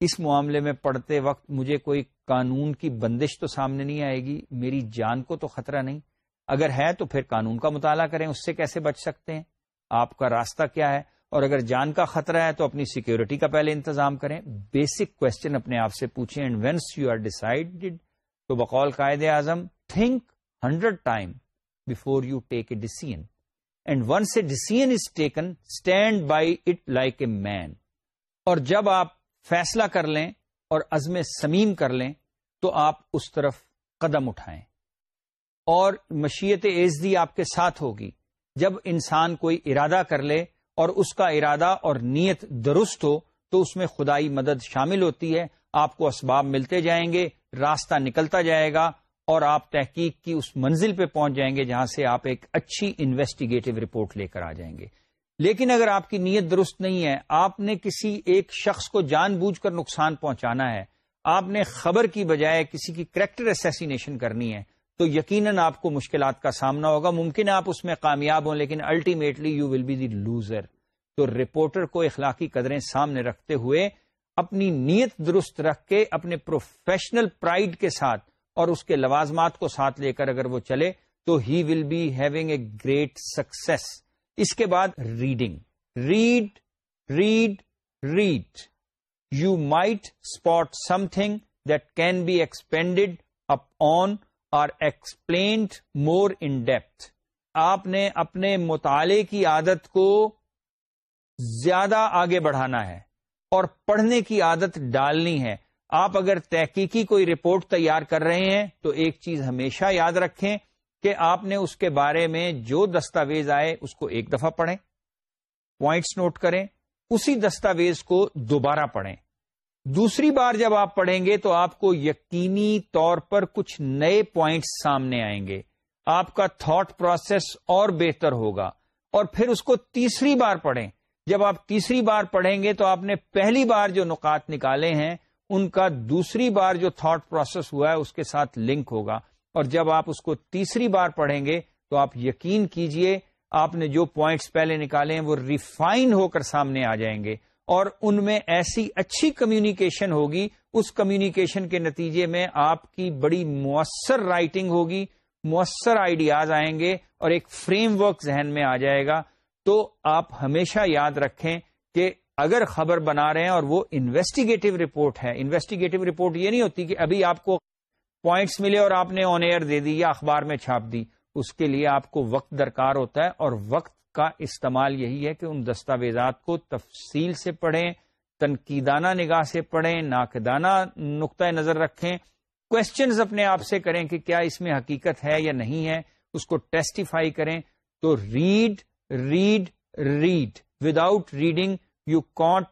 اس معاملے میں پڑھتے وقت مجھے کوئی قانون کی بندش تو سامنے نہیں آئے گی، میری جان کو تو خطرہ نہیں۔ اگر ہے تو پھر قانون کا مطالعہ کریں، اس سے کیسے بچ سکتے ہیں؟ آپ کا راستہ کیا ہے؟ اور اگر جان کا خطرہ ہے تو اپنی سیکیورٹی کا پہلے انتظام کریں۔ بیسک کوشچن اپنے آپ سے پوچھیں and once you are decided تو بقول Quaid Azam think hundred time before you take a decision and once a decision is taken stand by it like a man اور جب آپ فیصلہ کر لیں اور عزم سمیم کر لیں، تو آپ اس طرف قدم اٹھائیں۔ اور مشیت ایزدی آپ کے ساتھ ہوگی۔ جب انسان کوئی ارادہ کر لے اور اس کا ارادہ اور نیت درست ہو، تو اس میں خدائی مدد شامل ہوتی ہے۔ آپ کو اسباب ملتے جائیں گے، راستہ نکلتا جائے گا۔ اور آپ تحقیق کی اس منزل پہ پہنچ جائیں گے جہاں سے آپ ایک اچھی انویسٹیگیٹو رپورٹ لے کر آ جائیں گے۔ لیکن اگر آپ کی نیت درست نہیں ہے، آپ نے کسی ایک شخص کو جان بوجھ کر نقصان پہنچانا ہے، آپ نے خبر کی بجائے کسی کی کریکٹر اسیسینیشن کرنی ہے، تو یقیناً آپ کو مشکلات کا سامنا ہوگا۔ ممکن ہے آپ اس میں کامیاب ہوں، لیکن ultimately you will be the loser تو رپورٹر کو اخلاقی قدریں سامنے رکھتے ہوئے اپنی نیت درست رکھ کے، اپنے پروفیشنل پرائڈ کے ساتھ اور اس کے لوازمات کو ساتھ لے کر اگر وہ چلے تو he will be having a great success اس کے بعد reading read read read you might spot something that can be expanded upon or explained more in depth آپ نے اپنے مطالعے کی عادت کو زیادہ آگے بڑھانا ہے اور پڑھنے کی عادت ڈالنی ہے آپ اگر تحقیقی کوئی رپورٹ تیار کر رہے ہیں تو ایک چیز ہمیشہ یاد رکھیں کہ آپ نے اس کے بارے میں جو دستاویز آئے اس کو ایک دفعہ پڑھیں، پوائنٹس نوٹ کریں، اسی دستاویز کو دوبارہ پڑھیں۔ دوسری بار جب آپ پڑھیں گے تو آپ کو یقینی طور پر کچھ نئے پوائنٹس سامنے آئیں گے۔ آپ کا تھاٹ پروسیس اور بہتر ہوگا۔ اور پھر اس کو تیسری بار پڑھیں۔ جب آپ تیسری بار پڑھیں گے تو آپ نے پہلی بار جو نکات نکالے ہیں ان کا دوسری بار جو تھاٹ پروسیس ہوا ہے، اس کے ساتھ لنک ہوگا۔ اور جب آپ اس کو تیسری بار پڑھیں گے، تو آپ یقین کیجیے، آپ نے جو پوائنٹس پہلے نکالے ہیں، وہ ریفائن ہو کر سامنے آ جائیں گے۔ اور ان میں ایسی اچھی کمیونیکیشن ہوگی، اس کمیونیکیشن کے نتیجے میں آپ کی بڑی مؤثر رائٹنگ ہوگی، مؤثر آئیڈیاز آئیں گے اور ایک فریم ورک ذہن میں آ جائے گا۔ تو آپ ہمیشہ یاد رکھیں کہ اگر خبر بنا رہے ہیں اور وہ انویسٹیگیٹو رپورٹ ہے انویسٹیگیٹو رپورٹ یہ نہیں ہوتی کہ ابھی آپ کو پوائنٹس ملے اور آپ نے آن ایئر دے دی یا اخبار میں چھاپ دی۔ اس کے لیے آپ کو وقت درکار ہوتا ہے اور وقت کا استعمال یہی ہے کہ ان دستاویزات کو تفصیل سے پڑھیں، تنقیدانہ نگاہ سے پڑھیں، ناقدانہ نقطۂ نظر رکھیں کوشچنز اپنے آپ سے کریں کہ کیا اس میں حقیقت ہے یا نہیں ہے، اس کو ٹیسٹیفائی کریں۔ تو read read read without reading you can't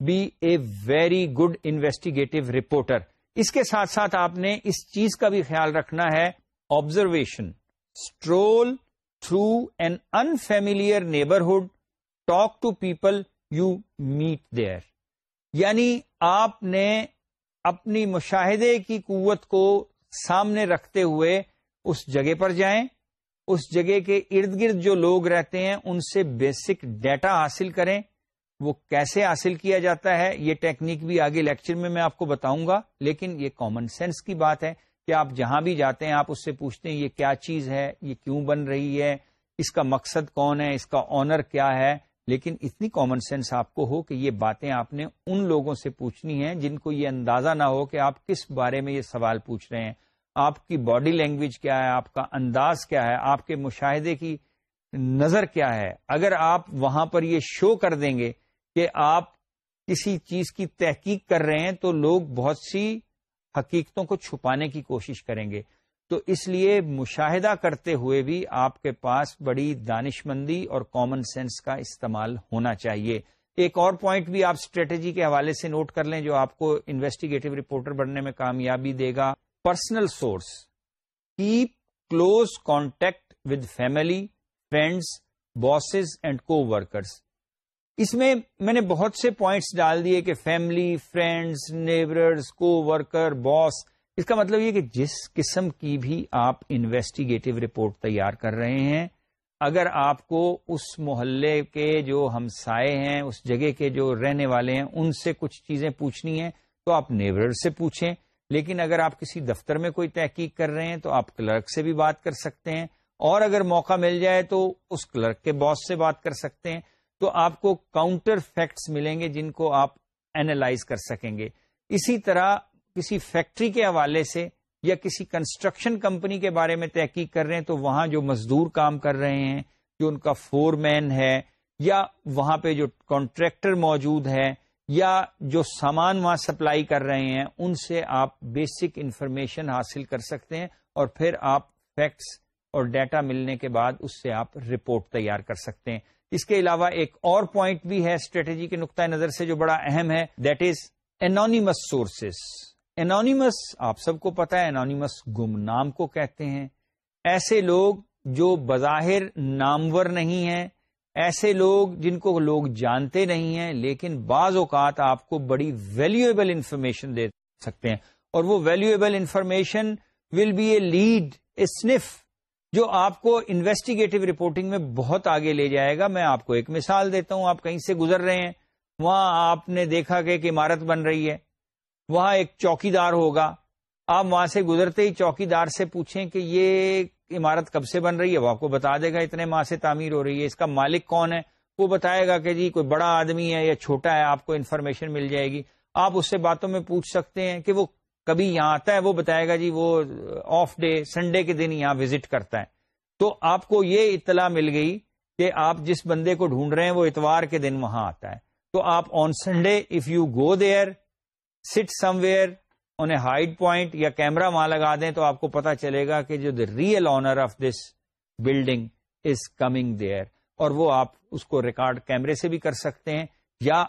be a very good investigative reporter اس کے ساتھ ساتھ آپ نے اس چیز کا بھی خیال رکھنا ہے observation stroll through an unfamiliar neighbourhood talk to people you meet there یعنی آپ نے اپنی مشاہدے کی قوت کو سامنے رکھتے ہوئے اس جگہ پر جائیں۔ اس جگہ کے ارد گرد جو لوگ رہتے ہیں، ان سے بیسک ڈیٹا حاصل کریں۔ وہ کیسے حاصل کیا جاتا ہے، یہ ٹیکنیک بھی آگے لیکچر میں میں آپ کو بتاؤں گا، لیکن یہ کامن سینس کی بات ہے کہ آپ جہاں بھی جاتے ہیں، آپ اس سے پوچھتے ہیں، یہ کیا چیز ہے؟ یہ کیوں بن رہی ہے؟ اس کا مقصد کون ہے؟ اس کا آنر کیا ہے؟ لیکن اتنی کامن سینس آپ کو ہو کہ یہ باتیں آپ نے ان لوگوں سے پوچھنی ہیں جن کو یہ اندازہ نہ ہو کہ آپ کس بارے میں یہ سوال پوچھ رہے ہیں۔ آپ کی باڈی لینگویج کیا ہے؟ آپ کا انداز کیا ہے؟ آپ کے مشاہدے کی نظر کیا ہے؟ اگر آپ وہاں پر یہ شو کر دیں گے کہ آپ کسی چیز کی تحقیق کر رہے ہیں تو لوگ بہت سی حقیقتوں کو چھپانے کی کوشش کریں گے۔ تو اس لیے مشاہدہ کرتے ہوئے بھی آپ کے پاس بڑی دانش مندی اور کامن سینس کا استعمال ہونا چاہیے۔ ایک اور پوائنٹ بھی آپ اسٹریٹجی کے حوالے سے نوٹ کر لیں جو آپ کو انویسٹیگیٹو رپورٹر بننے میں کامیابی دے گا۔ Personal source keep close contact with family friends bosses and coworkers اس میں میں نے بہت سے پوائنٹس ڈال دیے کہ family friends neighbours coworkers boss اس کا مطلب یہ کہ جس قسم کی بھی آپ انویسٹیگیٹو رپورٹ تیار کر رہے ہیں، اگر آپ کو اس محلے کے جو ہمسائے ہیں، اس جگہ کے جو رہنے والے ہیں، ان سے کچھ چیزیں پوچھنی ہیں، تو آپ نیبر سے پوچھیں۔ لیکن اگر آپ کسی دفتر میں کوئی تحقیق کر رہے ہیں، تو آپ کلرک سے بھی بات کر سکتے ہیں۔ اور اگر موقع مل جائے، تو اس کلرک کے باس سے بات کر سکتے ہیں۔ تو آپ کو کاؤنٹر فیکٹس ملیں گے جن کو آپ اینالائز کر سکیں گے۔ اسی طرح کسی فیکٹری کے حوالے سے یا کسی کنسٹرکشن کمپنی کے بارے میں تحقیق کر رہے ہیں تو وہاں جو مزدور کام کر رہے ہیں، جو ان کا فور مین ہے یا وہاں پہ جو کانٹریکٹر موجود ہے یا جو سامان وہاں سپلائی کر رہے ہیں، ان سے آپ بیسک انفارمیشن حاصل کر سکتے ہیں اور پھر آپ فیکٹس اور ڈیٹا ملنے کے بعد اس سے آپ رپورٹ تیار کر سکتے ہیں۔ اس کے علاوہ ایک اور پوائنٹ بھی ہے اسٹریٹجی کے نقطۂ نظر سے جو بڑا اہم ہے that is anonymous sources anonymous آپ سب کو پتا ہے انانیمس گم نام کو کہتے ہیں۔ ایسے لوگ جو بظاہر نامور نہیں ہیں، ایسے لوگ جن کو لوگ جانتے نہیں ہیں، لیکن بعض اوقات آپ کو بڑی ویلیویبل انفارمیشن دے سکتے ہیں۔ اور وہ valuable information will be a lead a sniff جو آپ کو انویسٹیگیٹو رپورٹنگ میں بہت آگے لے جائے گا، میں آپ کو ایک مثال دیتا ہوں، آپ کہیں سے گزر رہے ہیں، وہاں آپ نے دیکھا کہ ایک عمارت بن رہی ہے، وہاں ایک چوکی دار ہوگا، آپ وہاں سے گزرتے ہی چوکی دار سے پوچھیں کہ یہ عمارت کب سے بن رہی ہے، وہ آپ کو بتا دے گا اتنے ماہ سے تعمیر ہو رہی ہے، اس کا مالک کون ہے؟ وہ بتائے گا کہ جی کوئی بڑا آدمی ہے یا چھوٹا ہے، آپ کو انفارمیشن مل جائے گی۔ آپ اس سے باتوں میں پوچھ سکتے ہیں کہ وہ کبھی یہاں آتا ہے، وہ بتائے گا جی وہ آف ڈے سنڈے کے دن یہاں وزٹ کرتا ہے۔ تو آپ کو یہ اطلاع مل گئی کہ آپ جس بندے کو ڈھونڈ رہے ہیں، وہ اتوار کے دن وہاں آتا ہے۔ تو آپ on Sunday if you go there sit somewhere on a hide point یا کیمرا وہاں لگا دیں تو آپ کو پتا چلے گا کہ جو the real owner of this building is coming there اور وہ آپ اس کو ریکارڈ کیمرے سے بھی کر سکتے ہیں۔ یا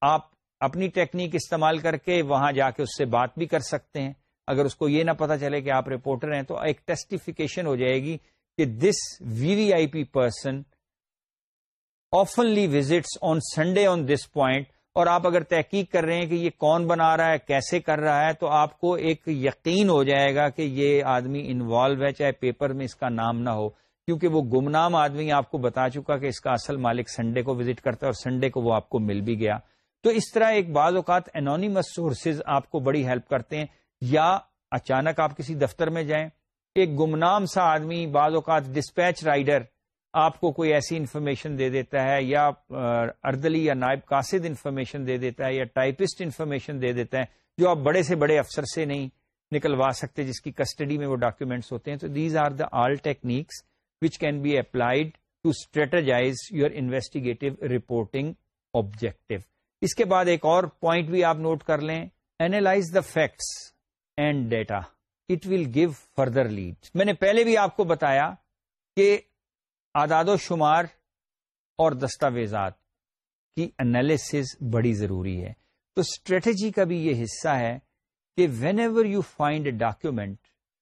آپ اپنی ٹیکنیک استعمال کر کے وہاں جا کے اس سے بات بھی کر سکتے ہیں۔ اگر اس کو یہ نہ پتا چلے کہ آپ رپورٹر ہیں تو ایک ٹیسٹیفیکیشن ہو جائے گی کہ this V V I P person آفنلی visits on Sunday on this point اور آپ اگر تحقیق کر رہے ہیں کہ یہ کون بنا رہا ہے، کیسے کر رہا ہے، تو آپ کو ایک یقین ہو جائے گا کہ یہ آدمی انوالو ہے، چاہے پیپر میں اس کا نام نہ ہو۔ کیونکہ وہ گمنام آدمی آپ کو بتا چکا کہ اس کا اصل مالک سنڈے کو وزٹ کرتا ہے اور سنڈے کو وہ آپ کو مل بھی گیا۔ تو اس طرح ایک بعض اوقات انونیمس سورسز آپ کو بڑی ہیلپ کرتے ہیں، یا اچانک آپ کسی دفتر میں جائیں، ایک گمنام سا آدمی، بعض اوقات ڈسپیچ رائڈر آپ کو کوئی ایسی انفارمیشن دے دیتا ہے، یا اردلی یا نائب قاصد انفارمیشن دے دیتا ہے، یا ٹائپسٹ انفارمیشن دے دیتا ہے، جو آپ بڑے سے بڑے افسر سے نہیں نکلوا سکتے جس کی کسٹڈی میں وہ ڈاکیومینٹس ہوتے ہیں۔ تو these are the all techniques which can be applied to strategize your investigative reporting objective اس کے بعد ایک اور پوائنٹ بھی آپ نوٹ کر لیں. Analyse the facts and data it will give further lead میں نے پہلے بھی آپ کو بتایا کہ اعداد و شمار اور دستاویزات کی انالیسز بڑی ضروری ہے. تو اسٹریٹجی کا بھی یہ حصہ ہے کہ whenever you find a document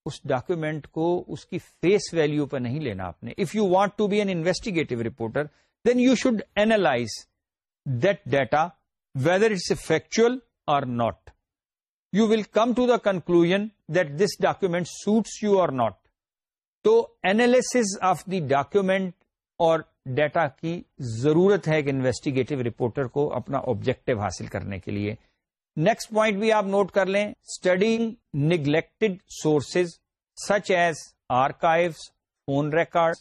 us document کو اس کی فیس ویلو پہ نہیں لینا آپ نے. If you want to be an investigative reporter then you should analyse that data whether it's a factual or not you will come to the conclusion that this document suits you or not تو analysis of the document اور data کی ضرورت ہے ایک investigative reporter کو اپنا objective حاصل کرنے کے لیے. نیکسٹ پوائنٹ بھی آپ نوٹ کر لیں. Studying neglected sources such as archives phone record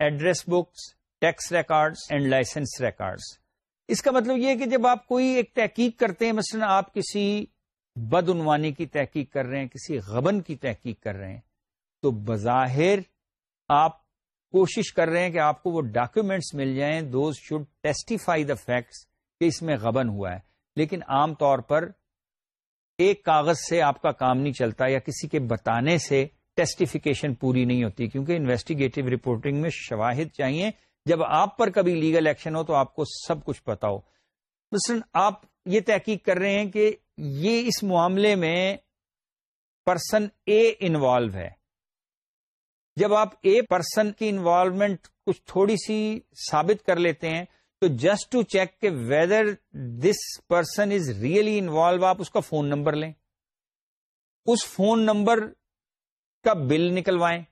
address books tax records and licence records اس کا مطلب یہ کہ جب آپ کوئی ایک تحقیق کرتے ہیں، مثلا آپ کسی بدعنوانی کی تحقیق کر رہے ہیں، کسی غبن کی تحقیق کر رہے ہیں، تو بظاہر آپ کوشش کر رہے ہیں کہ آپ کو وہ ڈاکومینٹس مل جائیں those should testify the facts کہ اس میں غبن ہوا ہے۔ لیکن عام طور پر ایک کاغذ سے آپ کا کام نہیں چلتا یا کسی کے بتانے سے ٹیسٹیفیکیشن پوری نہیں ہوتی، کیونکہ انویسٹیگیٹو رپورٹنگ میں شواہد چاہیے جب آپ پر کبھی لیگل ایکشن ہو تو آپ کو سب کچھ پتا ہو۔ مثلاً آپ یہ تحقیق کر رہے ہیں کہ یہ اس معاملے میں پرسن اے انوالو ہے۔ جب آپ اے پرسن کی انوالومنٹ کچھ تھوڑی سی ثابت کر لیتے ہیں تو جسٹ ٹو چیک کہ whether this person is really involve آپ اس کا فون نمبر لیں۔ اس فون نمبر کا بل نکلوائیں۔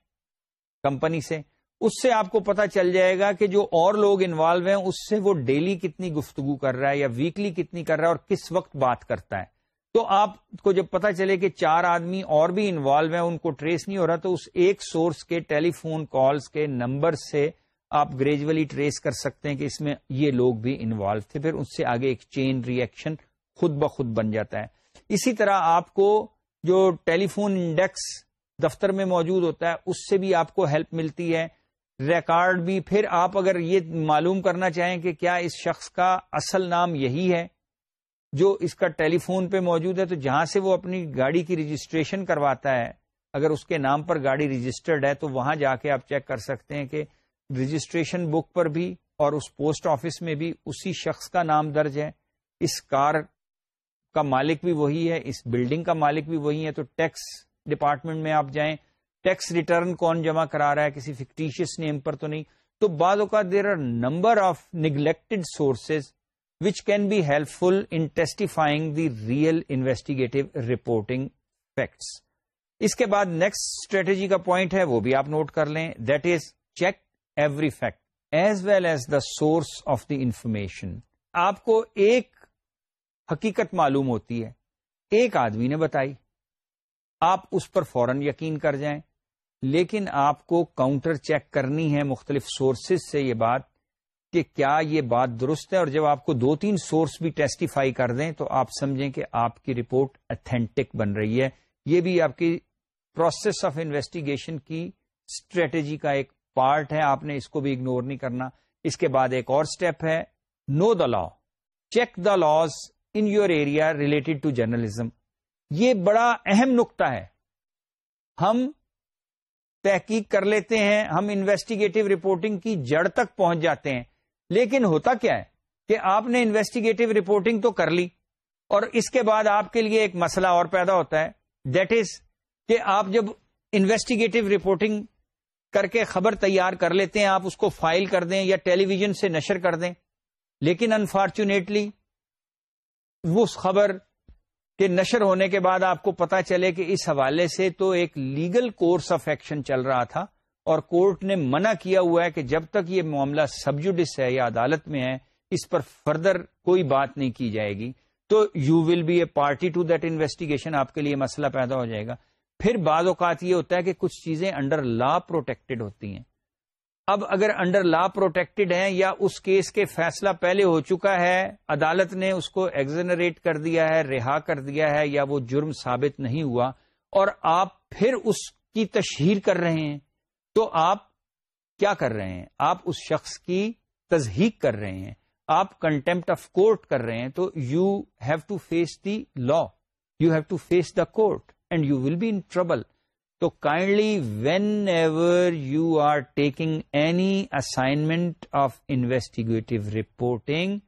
کمپنی سے۔ اس سے آپ کو پتا چل جائے گا کہ جو اور لوگ انوالو ہیں، اس سے وہ ڈیلی کتنی گفتگو کر رہا ہے یا ویکلی کتنی کر رہا ہے اور کس وقت بات کرتا ہے۔ تو آپ کو جب پتا چلے کہ چار آدمی اور بھی انوالو ہیں، ان کو ٹریس نہیں ہو رہا، تو اس ایک سورس کے ٹیلی فون کالز کے نمبر سے آپ گریجولی ٹریس کر سکتے ہیں کہ اس میں یہ لوگ بھی انوالو تھے۔ پھر اس سے آگے ایک چین ریئیکشن خود بخود بن جاتا ہے۔ اسی طرح آپ کو جو ٹیلی فون انڈیکس دفتر میں موجود ہوتا ہے، اس سے بھی آپ کو ہیلپ ملتی ہے۔ ریکارڈ بھی پھر آپ اگر یہ معلوم کرنا چاہیں کہ کیا اس شخص کا اصل نام یہی ہے جو اس کا ٹیلی فون پہ موجود ہے، تو جہاں سے وہ اپنی گاڑی کی رجسٹریشن کرواتا ہے، اگر اس کے نام پر گاڑی رجسٹرڈ ہے، تو وہاں جا کے آپ چیک کر سکتے ہیں کہ رجسٹریشن بک پر بھی اور اس پوسٹ آفس میں بھی اسی شخص کا نام درج ہے۔ اس کار کا مالک بھی وہی ہے، اس بلڈنگ کا مالک بھی وہی ہے، تو ٹیکس ڈپارٹمنٹ میں آپ جائیں۔ ٹیکس ریٹرن کون جمع کرا رہا ہے، کسی فکٹیشیس نیم پر تو نہیں۔ تو بعض اوقات there are number of neglected sources which can be helpful in testifying the real investigative reporting facts اس کے بعد نیکسٹ اسٹریٹجی کا پوائنٹ ہے، وہ بھی آپ نوٹ کر لیں۔ That is check every fact as well as the source of the information آپ کو ایک حقیقت معلوم ہوتی ہے۔ ایک آدمی نے بتائی، آپ اس پر فوراً یقین کر جائیں۔ لیکن آپ کو کاؤنٹر چیک کرنی ہے مختلف سورسز سے یہ بات کہ کیا یہ بات درست ہے اور جب آپ کو دو تین سورس بھی ٹیسٹیفائی کر دیں تو آپ سمجھیں کہ آپ کی رپورٹ اتھینٹک بن رہی ہے۔ یہ بھی آپ کی پروسیس آف انویسٹیگیشن کی اسٹریٹجی کا ایک پارٹ ہے۔ آپ نے اس کو بھی اگنور نہیں کرنا۔ اس کے بعد ایک اور اسٹیپ ہے۔ Know the law check the laws in your area related to journalism یہ بڑا اہم نقطہ ہے۔ ہم تحقیق کر لیتے ہیں، ہم انویسٹیگیٹو رپورٹنگ کی جڑ تک پہنچ جاتے ہیں۔ لیکن ہوتا کیا ہے کہ آپ نے انویسٹیگیٹو رپورٹنگ تو کر لی اور اس کے بعد آپ کے لیے ایک مسئلہ اور پیدا ہوتا ہے۔ دیٹ از کہ آپ جب انویسٹیگیٹو رپورٹنگ کر کے خبر تیار کر لیتے ہیں، آپ اس کو فائل کر دیں یا ٹیلی ویژن سے نشر کر دیں۔ لیکن انفارچونیٹلی وہ خبر کہ نشر ہونے کے بعد آپ کو پتا چلے کہ اس حوالے سے تو ایک لیگل کورس آف ایکشن چل رہا تھا اور کورٹ نے منع کیا ہوا ہے کہ جب تک یہ معاملہ سبجوڈس ہے یا عدالت میں ہے، اس پر فردر کوئی بات نہیں کی جائے گی۔ تو you will be a party to that investigation آپ کے لیے مسئلہ پیدا ہو جائے گا۔ پھر بعض اوقات یہ ہوتا ہے کہ کچھ چیزیں انڈر لا پروٹیکٹڈ ہوتی ہیں۔ اب اگر انڈر لا پروٹیکٹڈ ہیں یا اس کیس کے فیصلہ پہلے ہو چکا ہے، عدالت نے اس کو ایگزنریٹ کر دیا ہے، رہا کر دیا ہے، یا وہ جرم ثابت نہیں ہوا، اور آپ پھر اس کی تشہیر کر رہے ہیں، تو آپ کیا کر رہے ہیں؟ آپ اس شخص کی تصحیق کر رہے ہیں، آپ کنٹمپٹ آف کورٹ کر رہے ہیں، تو you have to face the law you have to face the court and you will be in trouble تو kindly whenever you are taking any assignment of investigative reporting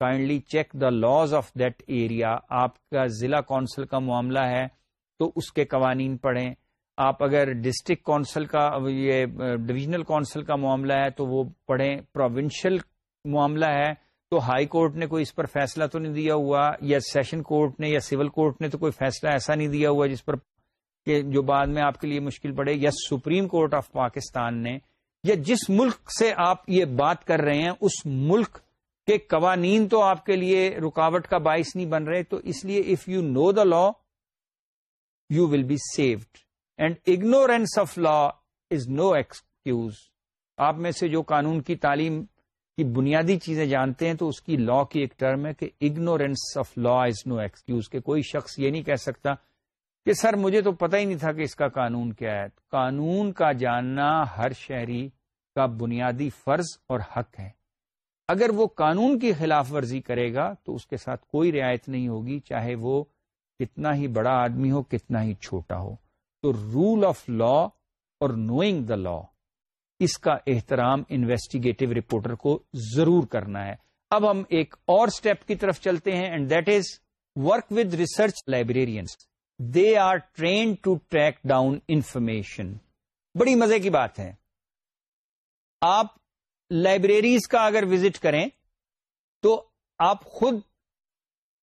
kindly check the laws of that area آپ کا ضلع council کا معاملہ ہے تو اس کے قوانین پڑھیں آپ اگر ڈسٹرکٹ کونسل کا یہ ڈویژنل کونسل کا معاملہ ہے تو وہ پڑھیں پروونشل معاملہ ہے تو ہائی کورٹ نے کوئی اس پر فیصلہ تو نہیں دیا ہوا یا سیشن کورٹ نے یا سول کورٹ نے تو کوئی فیصلہ ایسا نہیں دیا ہوا جس پر کہ جو بعد میں آپ کے لیے مشکل پڑے، یا سپریم کورٹ آف پاکستان نے، یا جس ملک سے آپ یہ بات کر رہے ہیں، اس ملک کے قوانین تو آپ کے لیے رکاوٹ کا باعث نہیں بن رہے، تو اس لیے if you know the law you will be saved and ignorance of law is no excuse آپ میں سے جو قانون کی تعلیم کی بنیادی چیزیں جانتے ہیں، تو اس کی لا کی ایک ٹرم ہے کہ ignorance of law is no excuse کہ کوئی شخص یہ نہیں کہہ سکتا کہ سر مجھے تو پتہ ہی نہیں تھا کہ اس کا قانون کیا ہے۔ قانون کا جاننا ہر شہری کا بنیادی فرض اور حق ہے۔ اگر وہ قانون کی خلاف ورزی کرے گا تو اس کے ساتھ کوئی رعایت نہیں ہوگی، چاہے وہ کتنا ہی بڑا آدمی ہو، کتنا ہی چھوٹا ہو۔ تو رول آف لا اور نوئنگ دا لا اس کا احترام انویسٹیگیٹو رپورٹر کو ضرور کرنا ہے۔ اب ہم ایک اور اسٹیپ کی طرف چلتے ہیں and that is work with research librarians they are trained to track down information بڑی مزے کی بات ہے آپ لائبریریز کا اگر وزٹ کریں تو آپ خود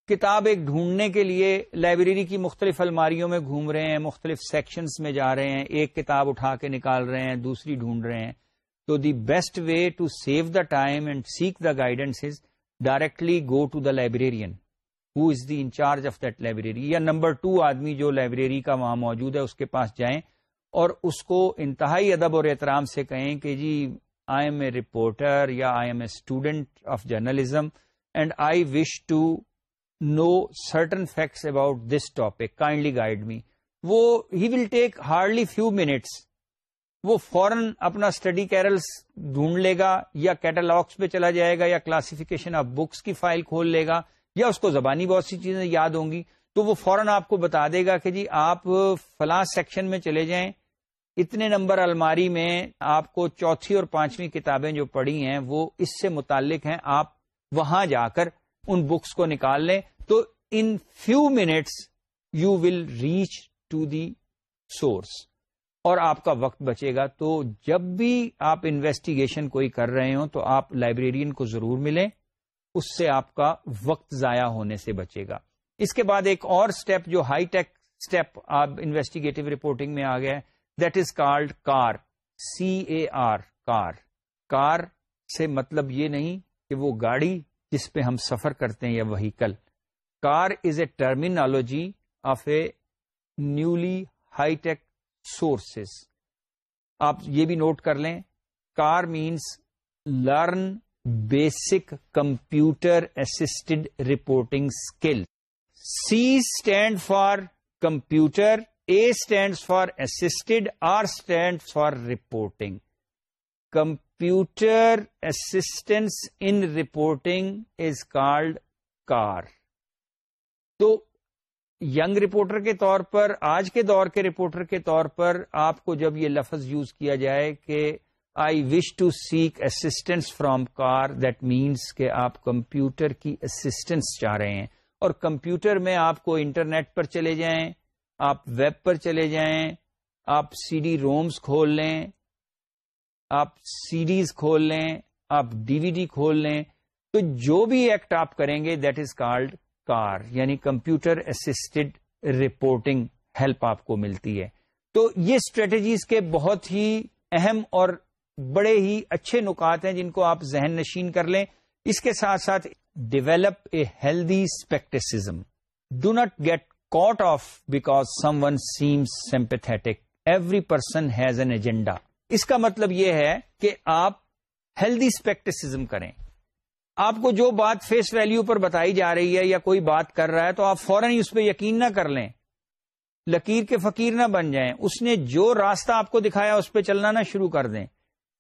کتاب ایک ڈھونڈنے کے لیے لائبریری کی مختلف الماریوں میں گھوم رہے ہیں، مختلف سیکشنز میں جا رہے ہیں، ایک کتاب اٹھا کے نکال رہے ہیں، دوسری ڈھونڈ رہے ہیں۔ تو the best way to save the time and seek the guidance is directly go to the librarian who is the in charge of that library یا نمبر ٹو آدمی جو لائبریری کا وہاں موجود ہے، اس کے پاس جائیں اور اس کو انتہائی ادب اور احترام سے کہیں کہ جی آئی ایم اے رپورٹر یا I am a student of journalism and I wish to know certain facts about this topic kindly guide me وہ he will take hardly few minutes وہ فوراً اپنا اسٹڈی کیرلس ڈھونڈ لے گا یا کیٹالاگس پہ چلا جائے گا یا کلاسیفیکیشن آف بکس کی فائل کھول لے گا۔ یا اس کو زبانی بہت سی چیزیں یاد ہوں گی، تو وہ فوراً آپ کو بتا دے گا کہ جی آپ فلاں سیکشن میں چلے جائیں۔ اتنے نمبر الماری میں آپ کو چوتھی اور پانچویں کتابیں جو پڑھی ہیں، وہ اس سے متعلق ہیں۔ آپ وہاں جا کر ان بکس کو نکال لیں۔ تو in few minutes you will reach to the source اور آپ کا وقت بچے گا۔ تو جب بھی آپ انویسٹیگیشن کوئی کر رہے ہوں، تو آپ لائبریرین کو ضرور ملیں۔ اس سے آپ کا وقت ضائع ہونے سے بچے گا۔ اس کے بعد ایک اور اسٹیپ جو ہائی ٹیک اسٹیپ آپ انویسٹیگیٹو رپورٹنگ میں آ گیا that is called car C A R car car سے مطلب یہ نہیں کہ وہ گاڑی جس پہ ہم سفر کرتے ہیں یا vehicle car is a terminology of a newly high tech sources آپ یہ بھی نوٹ کر لیں۔ Car means learn basic computer assisted reporting skill C stand for computer A stand for assisted R stand for reporting computer assistance in reporting is called car تو young reporter کے طور پر، آج کے دور کے رپورٹر کے طور پر آپ کو جب یہ لفظ یوز کیا جائے کہ I wish to seek assistance from car that means کہ آپ کمپیوٹر کی اسسٹینس چاہ رہے ہیں۔ اور کمپیوٹر میں آپ کو انٹرنیٹ پر چلے جائیں، آپ ویب پر چلے جائیں، آپ سی ڈی رومز کھول لیں، آپ سی ڈیز کھول لیں، آپ ڈی وی ڈی کھول لیں۔ تو جو بھی ایکٹ آپ کریں گے دیٹ از کالڈ کار یعنی کمپیوٹر اسسٹڈ رپورٹنگ ہیلپ آپ کو ملتی ہے۔ تو یہ اسٹریٹجیز کے بہت ہی اہم اور بڑے ہی اچھے نکات ہیں جن کو آپ ذہن نشین کر لیں۔ اس کے ساتھ ساتھ develop a healthy scepticism do not get caught off because someone seems sympathetic every person has an agenda اس کا مطلب یہ ہے کہ آپ ہیلدی اسپیکٹسم کریں۔ آپ کو جو بات فیس ویلیو پر بتائی جا رہی ہے یا کوئی بات کر رہا ہے تو آپ فوراً ہی اس پہ یقین نہ کر لیں۔ لکیر کے فقیر نہ بن جائیں۔ اس نے جو راستہ آپ کو دکھایا اس پہ چلنا نہ شروع کر دیں۔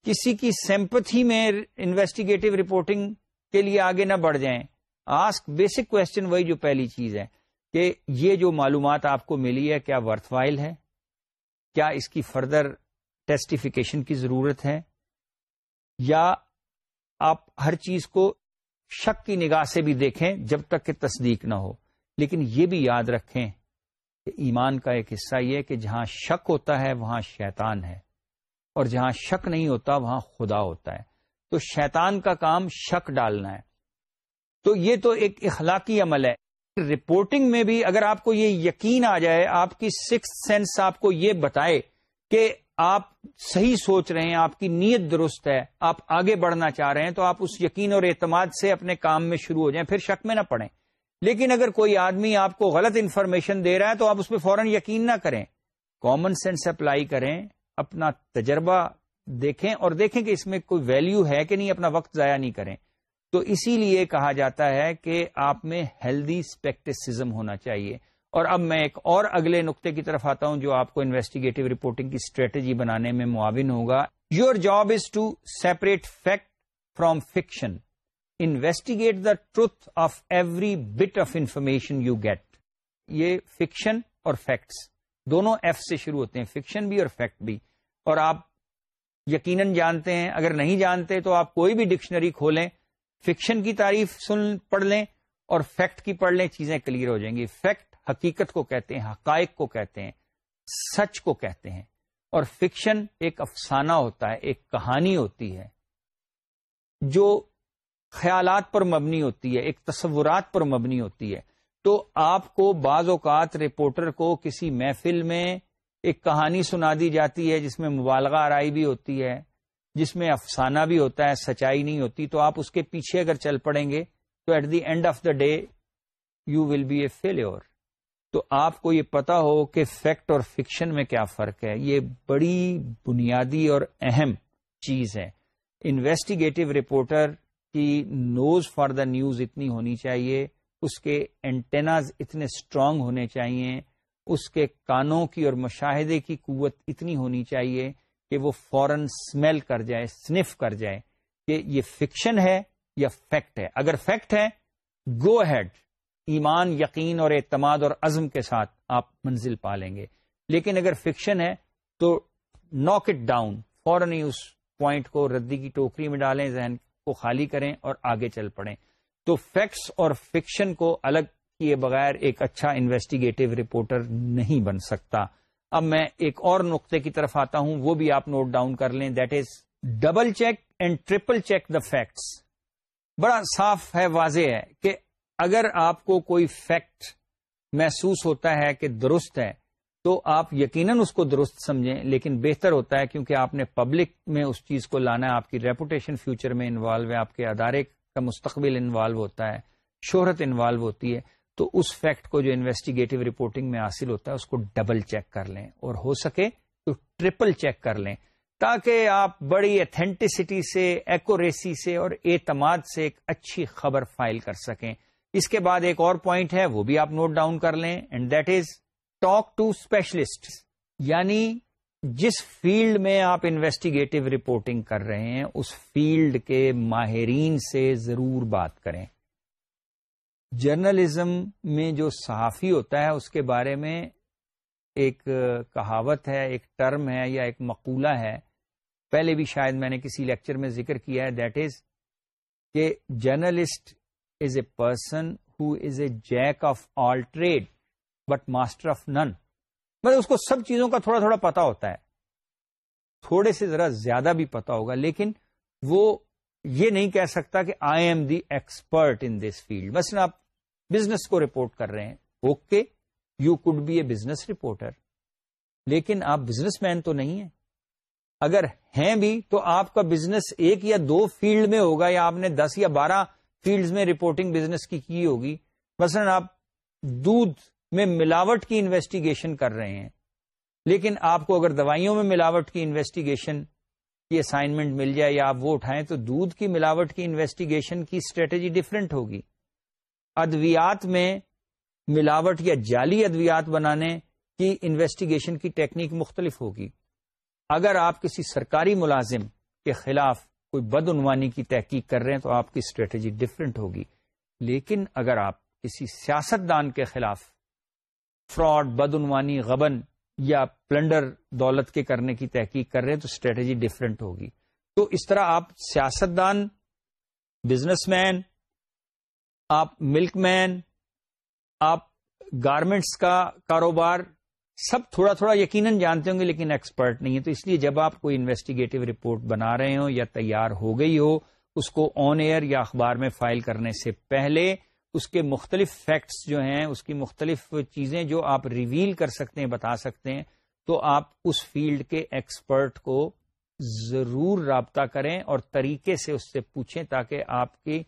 کسی کی سیمپتھی میں انویسٹیگیٹو رپورٹنگ کے لیے آگے نہ بڑھ جائیں۔ آسک بیسک کوشچن وہی جو پہلی چیز ہے کہ یہ جو معلومات آپ کو ملی ہے، کیا ورتھ وائل ہے؟ کیا اس کی فردر ٹیسٹیفیکیشن کی ضرورت ہے؟ یا آپ ہر چیز کو شک کی نگاہ سے بھی دیکھیں جب تک کہ تصدیق نہ ہو۔ لیکن یہ بھی یاد رکھیں کہ ایمان کا ایک حصہ یہ کہ جہاں شک ہوتا ہے، وہاں شیطان ہے۔ اور جہاں شک نہیں ہوتا وہاں خدا ہوتا ہے۔ تو شیطان کا کام شک ڈالنا ہے۔ تو یہ تو ایک اخلاقی عمل ہے۔ رپورٹنگ میں بھی اگر آپ کو یہ یقین آ جائے، آپ کی سکس سینس آپ کو یہ بتائے کہ آپ صحیح سوچ رہے ہیں، آپ کی نیت درست ہے، آپ آگے بڑھنا چاہ رہے ہیں، تو آپ اس یقین اور اعتماد سے اپنے کام میں شروع ہو جائیں، پھر شک میں نہ پڑیں۔ لیکن اگر کوئی آدمی آپ کو غلط انفارمیشن دے رہا ہے تو آپ اس پہ فوراً یقین نہ کریں۔ کامن سینس اپلائی کریں۔ اپنا تجربہ دیکھیں اور دیکھیں کہ اس میں کوئی ویلیو ہے کہ نہیں، اپنا وقت ضائع نہیں کریں۔ تو اسی لیے کہا جاتا ہے کہ آپ میں ہیلدی اسپیکٹسزم ہونا چاہیے۔ اور اب میں ایک اور اگلے نقطے کی طرف آتا ہوں جو آپ کو انویسٹیگیٹو رپورٹنگ کی اسٹریٹجی بنانے میں معاون ہوگا۔ Your job is to separate fact from fiction investigate the truth of every bit of information you get یہ فکشن اور فیکٹس دونوں ایف سے شروع ہوتے ہیں فکشن بھی اور فیکٹ بھی۔ اور آپ یقیناً جانتے ہیں، اگر نہیں جانتے تو آپ کوئی بھی ڈکشنری کھولیں فکشن کی تعریف سن، پڑھ لیں اور فیکٹ کی پڑھ لیں، چیزیں کلیئر ہو جائیں گی۔ فیکٹ حقیقت کو کہتے ہیں، حقائق کو کہتے ہیں، سچ کو کہتے ہیں۔ اور فکشن ایک افسانہ ہوتا ہے، ایک کہانی ہوتی ہے، جو خیالات پر مبنی ہوتی ہے، ایک تصورات پر مبنی ہوتی ہے۔ تو آپ کو بعض اوقات رپورٹر کو کسی محفل میں ایک کہانی سنا دی جاتی ہے جس میں مبالغہ آرائی بھی ہوتی ہے، جس میں افسانہ بھی ہوتا ہے، سچائی نہیں ہوتی، تو آپ اس کے پیچھے اگر چل پڑیں گے تو at the end of the day you will be a failure تو آپ کو یہ پتا ہو کہ فیکٹ اور فکشن میں کیا فرق ہے۔ یہ بڑی بنیادی اور اہم چیز ہے۔ انویسٹیگیٹو رپورٹر کی نوز فار دا نیوز اتنی ہونی چاہیے۔ اس کے اینٹیناز اتنے اسٹرانگ ہونے چاہیے، اس کے کانوں کی اور مشاہدے کی قوت اتنی ہونی چاہیے کہ وہ فوراً اسمیل کر جائے سنف کر جائے کہ یہ فکشن ہے یا فیکٹ ہے۔ اگر فیکٹ ہے گو ہیڈ ایمان، یقین اور اعتماد اور عزم کے ساتھ آپ منزل پا لیں گے۔ لیکن اگر فکشن ہے، تو ناک اٹ ڈاؤن فوراً ہی اس پوائنٹ کو ردی کی ٹوکری میں ڈالیں، ذہن کو خالی کریں اور آگے چل پڑیں۔ تو فیکٹس اور فکشن کو الگ کیے بغیر ایک اچھا انویسٹیگیٹو رپورٹر نہیں بن سکتا۔ اب میں ایک اور نقطے کی طرف آتا ہوں، وہ بھی آپ نوٹ ڈاؤن کر لیں that is double check and triple check the facts بڑا صاف ہے، واضح ہے کہ اگر آپ کو کوئی فیکٹ محسوس ہوتا ہے کہ درست ہے، تو آپ یقیناً اس کو درست سمجھیں، لیکن بہتر ہوتا ہے کیونکہ آپ نے پبلک میں اس چیز کو لانا ہے، آپ کی ریپوٹیشن فیوچر میں انوالو ہے، آپ کے ادارے کا مستقبل انوالو ہوتا ہے، شہرت انوالو ہوتی ہے، تو اس فیکٹ کو جو انویسٹیگیٹو رپورٹنگ میں حاصل ہوتا ہے، اس کو ڈبل چیک کر لیں اور ہو سکے تو ٹریپل چیک کر لیں۔ تاکہ آپ بڑی اتھینٹسٹی سے ایکوریسی سے اور اعتماد سے ایک اچھی خبر فائل کر سکیں۔ اس کے بعد ایک اور پوائنٹ ہے، وہ بھی آپ نوٹ ڈاؤن کر لیں and that is talk to specialist یعنی جس فیلڈ میں آپ انویسٹیگیٹو رپورٹنگ کر رہے ہیں، اس فیلڈ کے ماہرین سے ضرور بات کریں۔ جرنلزم میں جو صحافی ہوتا ہے، اس کے بارے میں ایک کہاوت ہے، ایک ٹرم ہے یا ایک مقولہ ہے۔ پہلے بھی شاید میں نے کسی لیکچر میں ذکر کیا ہے دیٹ از کہ journalist is a person who is a jack of all trade but master of none مطلب اس کو سب چیزوں کا تھوڑا تھوڑا پتا ہوتا ہے۔ تھوڑے سے ذرا زیادہ بھی پتا ہوگا، لیکن وہ یہ نہیں کہہ سکتا کہ I am the expert in this field بس آپ بزنس کو رپورٹ کر رہے ہیں۔ Okay you could be a business reporter لیکن آپ بزنس مین تو نہیں ہیں۔ اگر ہیں بھی تو آپ کا بزنس ایک یا دو فیلڈ میں ہوگا، یا آپ نے دس یا بارہ فیلڈز میں رپورٹنگ بزنس کی کی ہوگی۔ مثلا آپ دودھ میں ملاوٹ کی انویسٹیگیشن کر رہے ہیں۔ لیکن آپ کو اگر دوائیوں میں ملاوٹ کی انویسٹیگیشن کی اسائنمنٹ مل جائے یا آپ وہ اٹھائیں تو دودھ کی ملاوٹ کی انویسٹیگیشن کی اسٹریٹجی ڈفرینٹ ہوگی۔ ادویات میں ملاوٹ یا جعلی ادویات بنانے کی انویسٹیگیشن کی ٹیکنیک مختلف ہوگی۔ اگر آپ کسی سرکاری ملازم کے خلاف کوئی بدعنوانی کی تحقیق کر رہے ہیں تو آپ کی اسٹریٹجی ڈفرینٹ ہوگی۔ لیکن اگر آپ کسی سیاست دان کے خلاف فراڈ، بدعنوانی، غبن یا پلنڈر دولت کے کرنے کی تحقیق کر رہے ہیں تو اسٹریٹجی ڈفرینٹ ہوگی۔ تو اس طرح آپ سیاست دان بزنس مین آپ ملک مین آپ گارمنٹس کا کاروبار، سب تھوڑا تھوڑا یقیناً جانتے ہوں گے لیکن ایکسپرٹ نہیں ہے تو اس لیے جب آپ کوئی انویسٹیگیٹو رپورٹ بنا رہے ہوں یا تیار ہو گئی ہو، اس کو آن ایئر یا اخبار میں فائل کرنے سے پہلے اس کے مختلف فیکٹس جو ہیں، اس کی مختلف چیزیں جو آپ ریویل کر سکتے ہیں، بتا سکتے ہیں، تو آپ اس فیلڈ کے ایکسپرٹ کو ضرور رابطہ کریں اور طریقے سے اس سے پوچھیں تاکہ آپ کی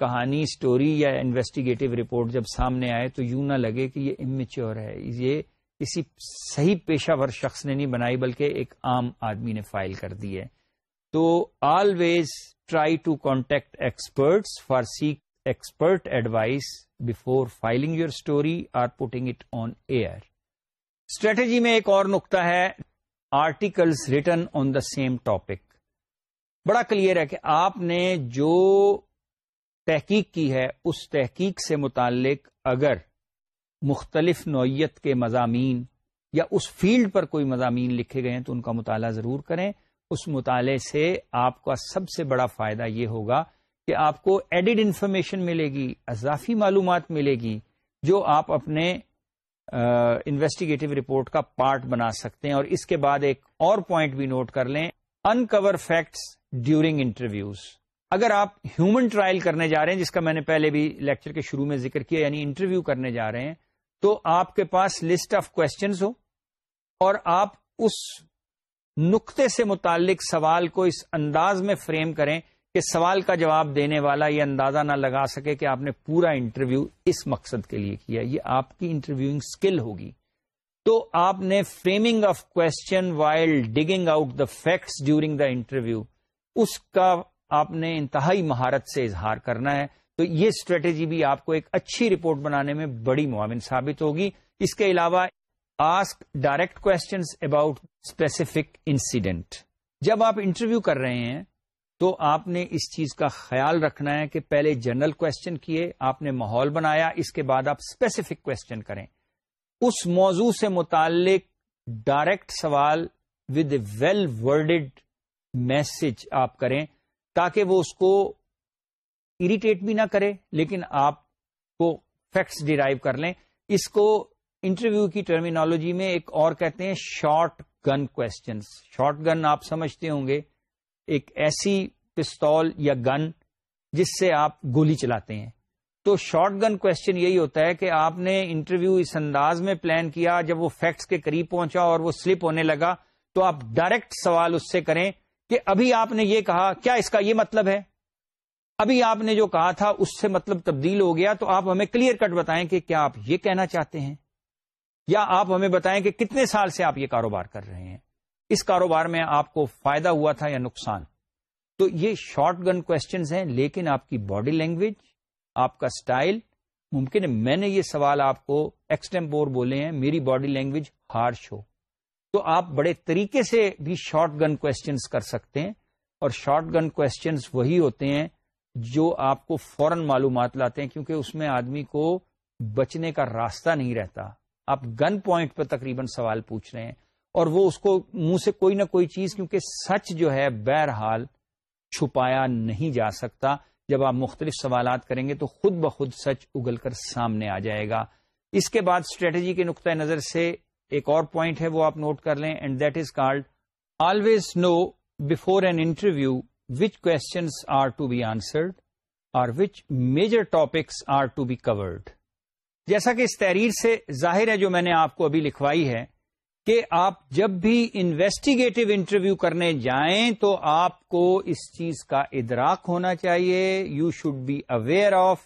کہانی اسٹوری یا انویسٹیگیٹو رپورٹ جب سامنے آئے تو یوں نہ لگے کہ یہ امیچور ہے۔ یہ کسی صحیح پیشہ ور شخص نے نہیں بنائی، بلکہ ایک عام آدمی نے فائل کر دی ہے۔ تو always try to contact experts for seek expert advice before filing your story or putting it on air strategy میں ایک اور نقطہ ہے articles written on the same topic بڑا کلیئر ہے کہ آپ نے جو تحقیق کی ہے، اس تحقیق سے متعلق اگر مختلف نوعیت کے مضامین یا اس فیلڈ پر کوئی مضامین لکھے گئے ہیں تو ان کا مطالعہ ضرور کریں۔ اس مطالعے سے آپ کا سب سے بڑا فائدہ یہ ہوگا کہ آپ کو ایڈڈ انفارمیشن ملے گی، اضافی معلومات ملے گی، جو آپ اپنے انویسٹیگیٹو رپورٹ کا پارٹ بنا سکتے ہیں اور اس کے بعد ایک اور پوائنٹ بھی نوٹ کر لیں انکور فیکٹس ڈیورنگ انٹرویوز اگر آپ ہیومن ٹرائل کرنے جا رہے ہیں، جس کا میں نے پہلے بھی لیکچر کے شروع میں ذکر کیا یعنی انٹرویو کرنے جا رہے ہیں، تو آپ کے پاس لسٹ آف کوشچنز ہو اور آپ اس نقطے سے متعلق سوال کو اس انداز میں فریم کریں کہ سوال کا جواب دینے والا یہ اندازہ نہ لگا سکے کہ آپ نے پورا انٹرویو اس مقصد کے لیے کیا یہ آپ کی انٹرویوئنگ اسکل ہوگی۔ تو آپ نے framing of question while digging out the facts during the interview, اس کا آپ نے انتہائی مہارت سے اظہار کرنا ہے۔ تو یہ اسٹریٹجی بھی آپ کو ایک اچھی رپورٹ بنانے میں بڑی معاون ثابت ہوگی۔ اس کے علاوہ ask direct questions about specific incident. جب آپ انٹرویو کر رہے ہیں تو آپ نے اس چیز کا خیال رکھنا ہے کہ پہلے جنرل کوشچن کیے، آپ نے ماحول بنایا، اس کے بعد آپ اسپیسیفک کوشچن کریں۔ اس موضوع سے متعلق ڈائریکٹ سوال with a well worded message آپ کریں تاکہ وہ اس کو اریٹیٹ بھی نہ کرے، لیکن آپ کو فیکٹس ڈیرائیو کر لیں۔ اس کو انٹرویو کی ٹرمینالوجی میں ایک اور کہتے ہیں short gun questions short gun آپ سمجھتے ہوں گے۔ ایک ایسی پستول یا گن جس سے آپ گولی چلاتے ہیں۔ تو شارٹ گن کوشچن یہی ہوتا ہے کہ آپ نے انٹرویو اس انداز میں پلان کیا، جب وہ فیکٹس کے قریب پہنچا اور وہ سلپ ہونے لگا، تو آپ ڈائریکٹ سوال اس سے کریں کہ ابھی آپ نے یہ کہا، کیا اس کا یہ مطلب ہے؟ ابھی آپ نے جو کہا تھا اس سے مطلب تبدیل ہو گیا، تو آپ ہمیں کلیئر کٹ بتائیں کہ کیا آپ یہ کہنا چاہتے ہیں؟ یا آپ ہمیں بتائیں کہ کتنے سال سے آپ یہ کاروبار کر رہے ہیں؟ اس کاروبار میں آپ کو فائدہ ہوا تھا یا نقصان؟ تو یہ شارٹ گن کوشچنز ہیں، لیکن آپ کی باڈی لینگویج آپ کا سٹائل ممکن ہے میں نے یہ سوال آپ کو ایکسٹمپور بولے ہیں، میری باڈی لینگویج ہارش ہو۔ تو آپ بڑے طریقے سے بھی شارٹ گن کوشچنس کر سکتے ہیں، اور شارٹ گن کوشچنس وہی ہوتے ہیں جو آپ کو فوراً معلومات لاتے ہیں، کیونکہ اس میں آدمی کو بچنے کا راستہ نہیں رہتا۔ آپ گن پوائنٹ پہ تقریباً سوال پوچھ رہے ہیں۔ اور وہ اس کو منہ سے کوئی نہ کوئی چیز، کیونکہ سچ جو ہے بہرحال چھپایا نہیں جا سکتا۔ جب آپ مختلف سوالات کریں گے تو خود بخود سچ اگل کر سامنے آ جائے گا۔ اس کے بعد اسٹریٹجی کے نقطۂ نظر سے ایک اور پوائنٹ ہے، وہ آپ نوٹ کر لیں and that is called always know before an interview which questions are to be answered اور which major topics are to be covered جیسا کہ اس تحریر سے ظاہر ہے، جو میں نے آپ کو ابھی لکھوائی ہے کہ آپ جب بھی انویسٹیگیٹو انٹرویو کرنے جائیں تو آپ کو اس چیز کا ادراک ہونا چاہیے۔ You should be aware of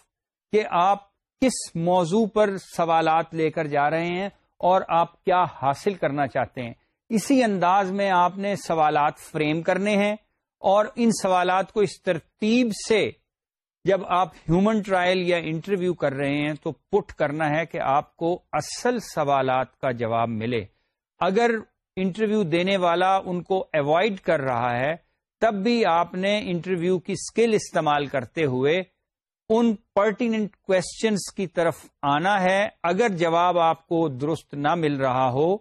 کہ آپ کس موضوع پر سوالات لے کر جا رہے ہیں اور آپ کیا حاصل کرنا چاہتے ہیں۔ اسی انداز میں آپ نے سوالات فریم کرنے ہیں اور ان سوالات کو اس ترتیب سے جب آپ ہیومن ٹرائل یا انٹرویو کر رہے ہیں تو پٹ کرنا ہے کہ آپ کو اصل سوالات کا جواب ملے۔ اگر انٹرویو دینے والا ان کو اوائڈ کر رہا ہے، تب بھی آپ نے انٹرویو کی اسکل استعمال کرتے ہوئے ان پرٹیننٹ کوشچنس کی طرف آنا ہے۔ اگر جواب آپ کو درست نہ مل رہا ہو،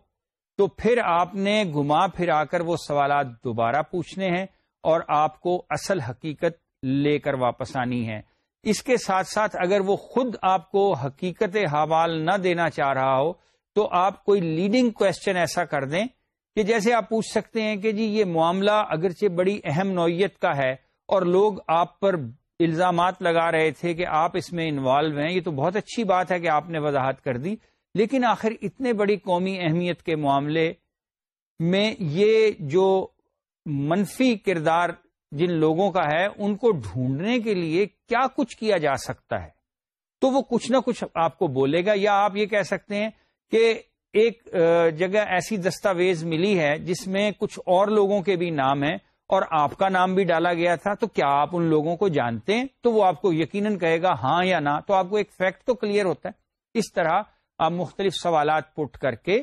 تو پھر آپ نے گھما پھر آ کر وہ سوالات دوبارہ پوچھنے ہیں اور آپ کو اصل حقیقت لے کر واپس آنی ہے۔ اس کے ساتھ ساتھ اگر وہ خود آپ کو حقیقت حوال نہ دینا چاہ رہا ہو تو آپ کوئی لیڈنگ کوشچن ایسا کر دیں کہ جیسے آپ پوچھ سکتے ہیں کہ جی یہ معاملہ اگرچہ بڑی اہم نوعیت کا ہے اور لوگ آپ پر الزامات لگا رہے تھے کہ آپ اس میں انوالو ہیں، یہ تو بہت اچھی بات ہے کہ آپ نے وضاحت کر دی، لیکن آخر اتنے بڑی قومی اہمیت کے معاملے میں یہ جو منفی کردار جن لوگوں کا ہے، ان کو ڈھونڈنے کے لیے کیا کچھ کیا جا سکتا ہے؟ تو وہ کچھ نہ کچھ آپ کو بولے گا یا آپ یہ کہہ سکتے ہیں کہ ایک جگہ ایسی دستاویز ملی ہے جس میں کچھ اور لوگوں کے بھی نام ہیں اور آپ کا نام بھی ڈالا گیا تھا، تو کیا آپ ان لوگوں کو جانتے ہیں؟ تو وہ آپ کو یقیناً کہے گا ہاں یا نہ۔ تو آپ کو ایک فیکٹ تو کلیئر ہوتا ہے۔ اس طرح آپ مختلف سوالات پٹ کر کے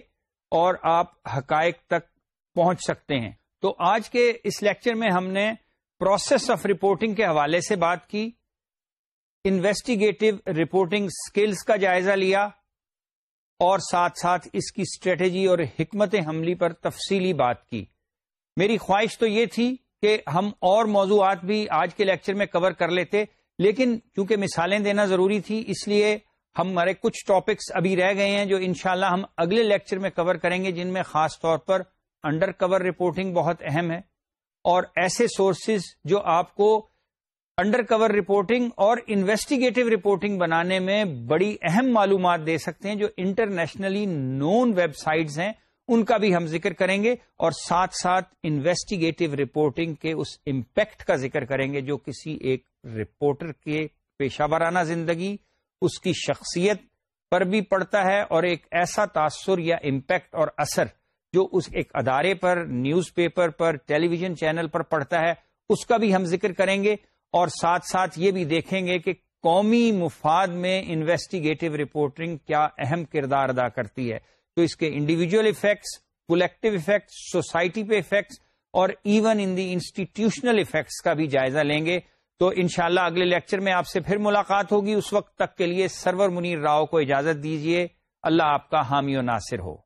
اور آپ حقائق تک پہنچ سکتے ہیں۔ تو آج کے اس لیکچر میں ہم نے پروسیس آف رپورٹنگ کے حوالے سے بات کی انویسٹیگیٹو رپورٹنگ سکلز کا جائزہ لیا۔ اور ساتھ ساتھ اس کی اسٹریٹجی اور حکمت حملی پر تفصیلی بات کی۔ میری خواہش تو یہ تھی کہ ہم اور موضوعات بھی آج کے لیکچر میں کور کر لیتے، لیکن کیونکہ مثالیں دینا ضروری تھی، اس لیے ہمارے کچھ ٹاپکس ابھی رہ گئے ہیں جو انشاءاللہ ہم اگلے لیکچر میں کور کریں گے، جن میں خاص طور پر انڈر کور رپورٹنگ بہت اہم ہے۔ اور ایسے سورسز جو آپ کو انڈر کور رپورٹنگ اور انویسٹیگیٹو رپورٹنگ بنانے میں بڑی اہم معلومات دے سکتے ہیں جو انٹرنیشنلی نون ویب سائٹس ہیں، ان کا بھی ہم ذکر کریں گے اور ساتھ ساتھ انویسٹیگیٹو رپورٹنگ کے اس امپیکٹ کا ذکر کریں گے جو کسی ایک رپورٹر کے پیشہ ورانہ زندگی، اس کی شخصیت پر بھی پڑتا ہے اور ایک ایسا تاثر یا امپیکٹ اور اثر جو اس ایک ادارے پر، نیوز پیپر پر، ٹیلی ویژن چینل پر پڑتا ہے، اس کا بھی ہم ذکر کریں گے۔ اور ساتھ ساتھ یہ بھی دیکھیں گے کہ قومی مفاد میں انویسٹیگیٹو رپورٹنگ کیا اہم کردار ادا کرتی ہے۔ تو اس کے individual effects collective effects society پہ افیکٹس اور even in the institutional effects کا بھی جائزہ لیں گے۔ تو انشاءاللہ اگلے لیکچر میں آپ سے پھر ملاقات ہوگی۔ اس وقت تک کے لیے سرور منیر راؤ کو اجازت دیجیے اللہ آپ کا حامی و ناصر ہو۔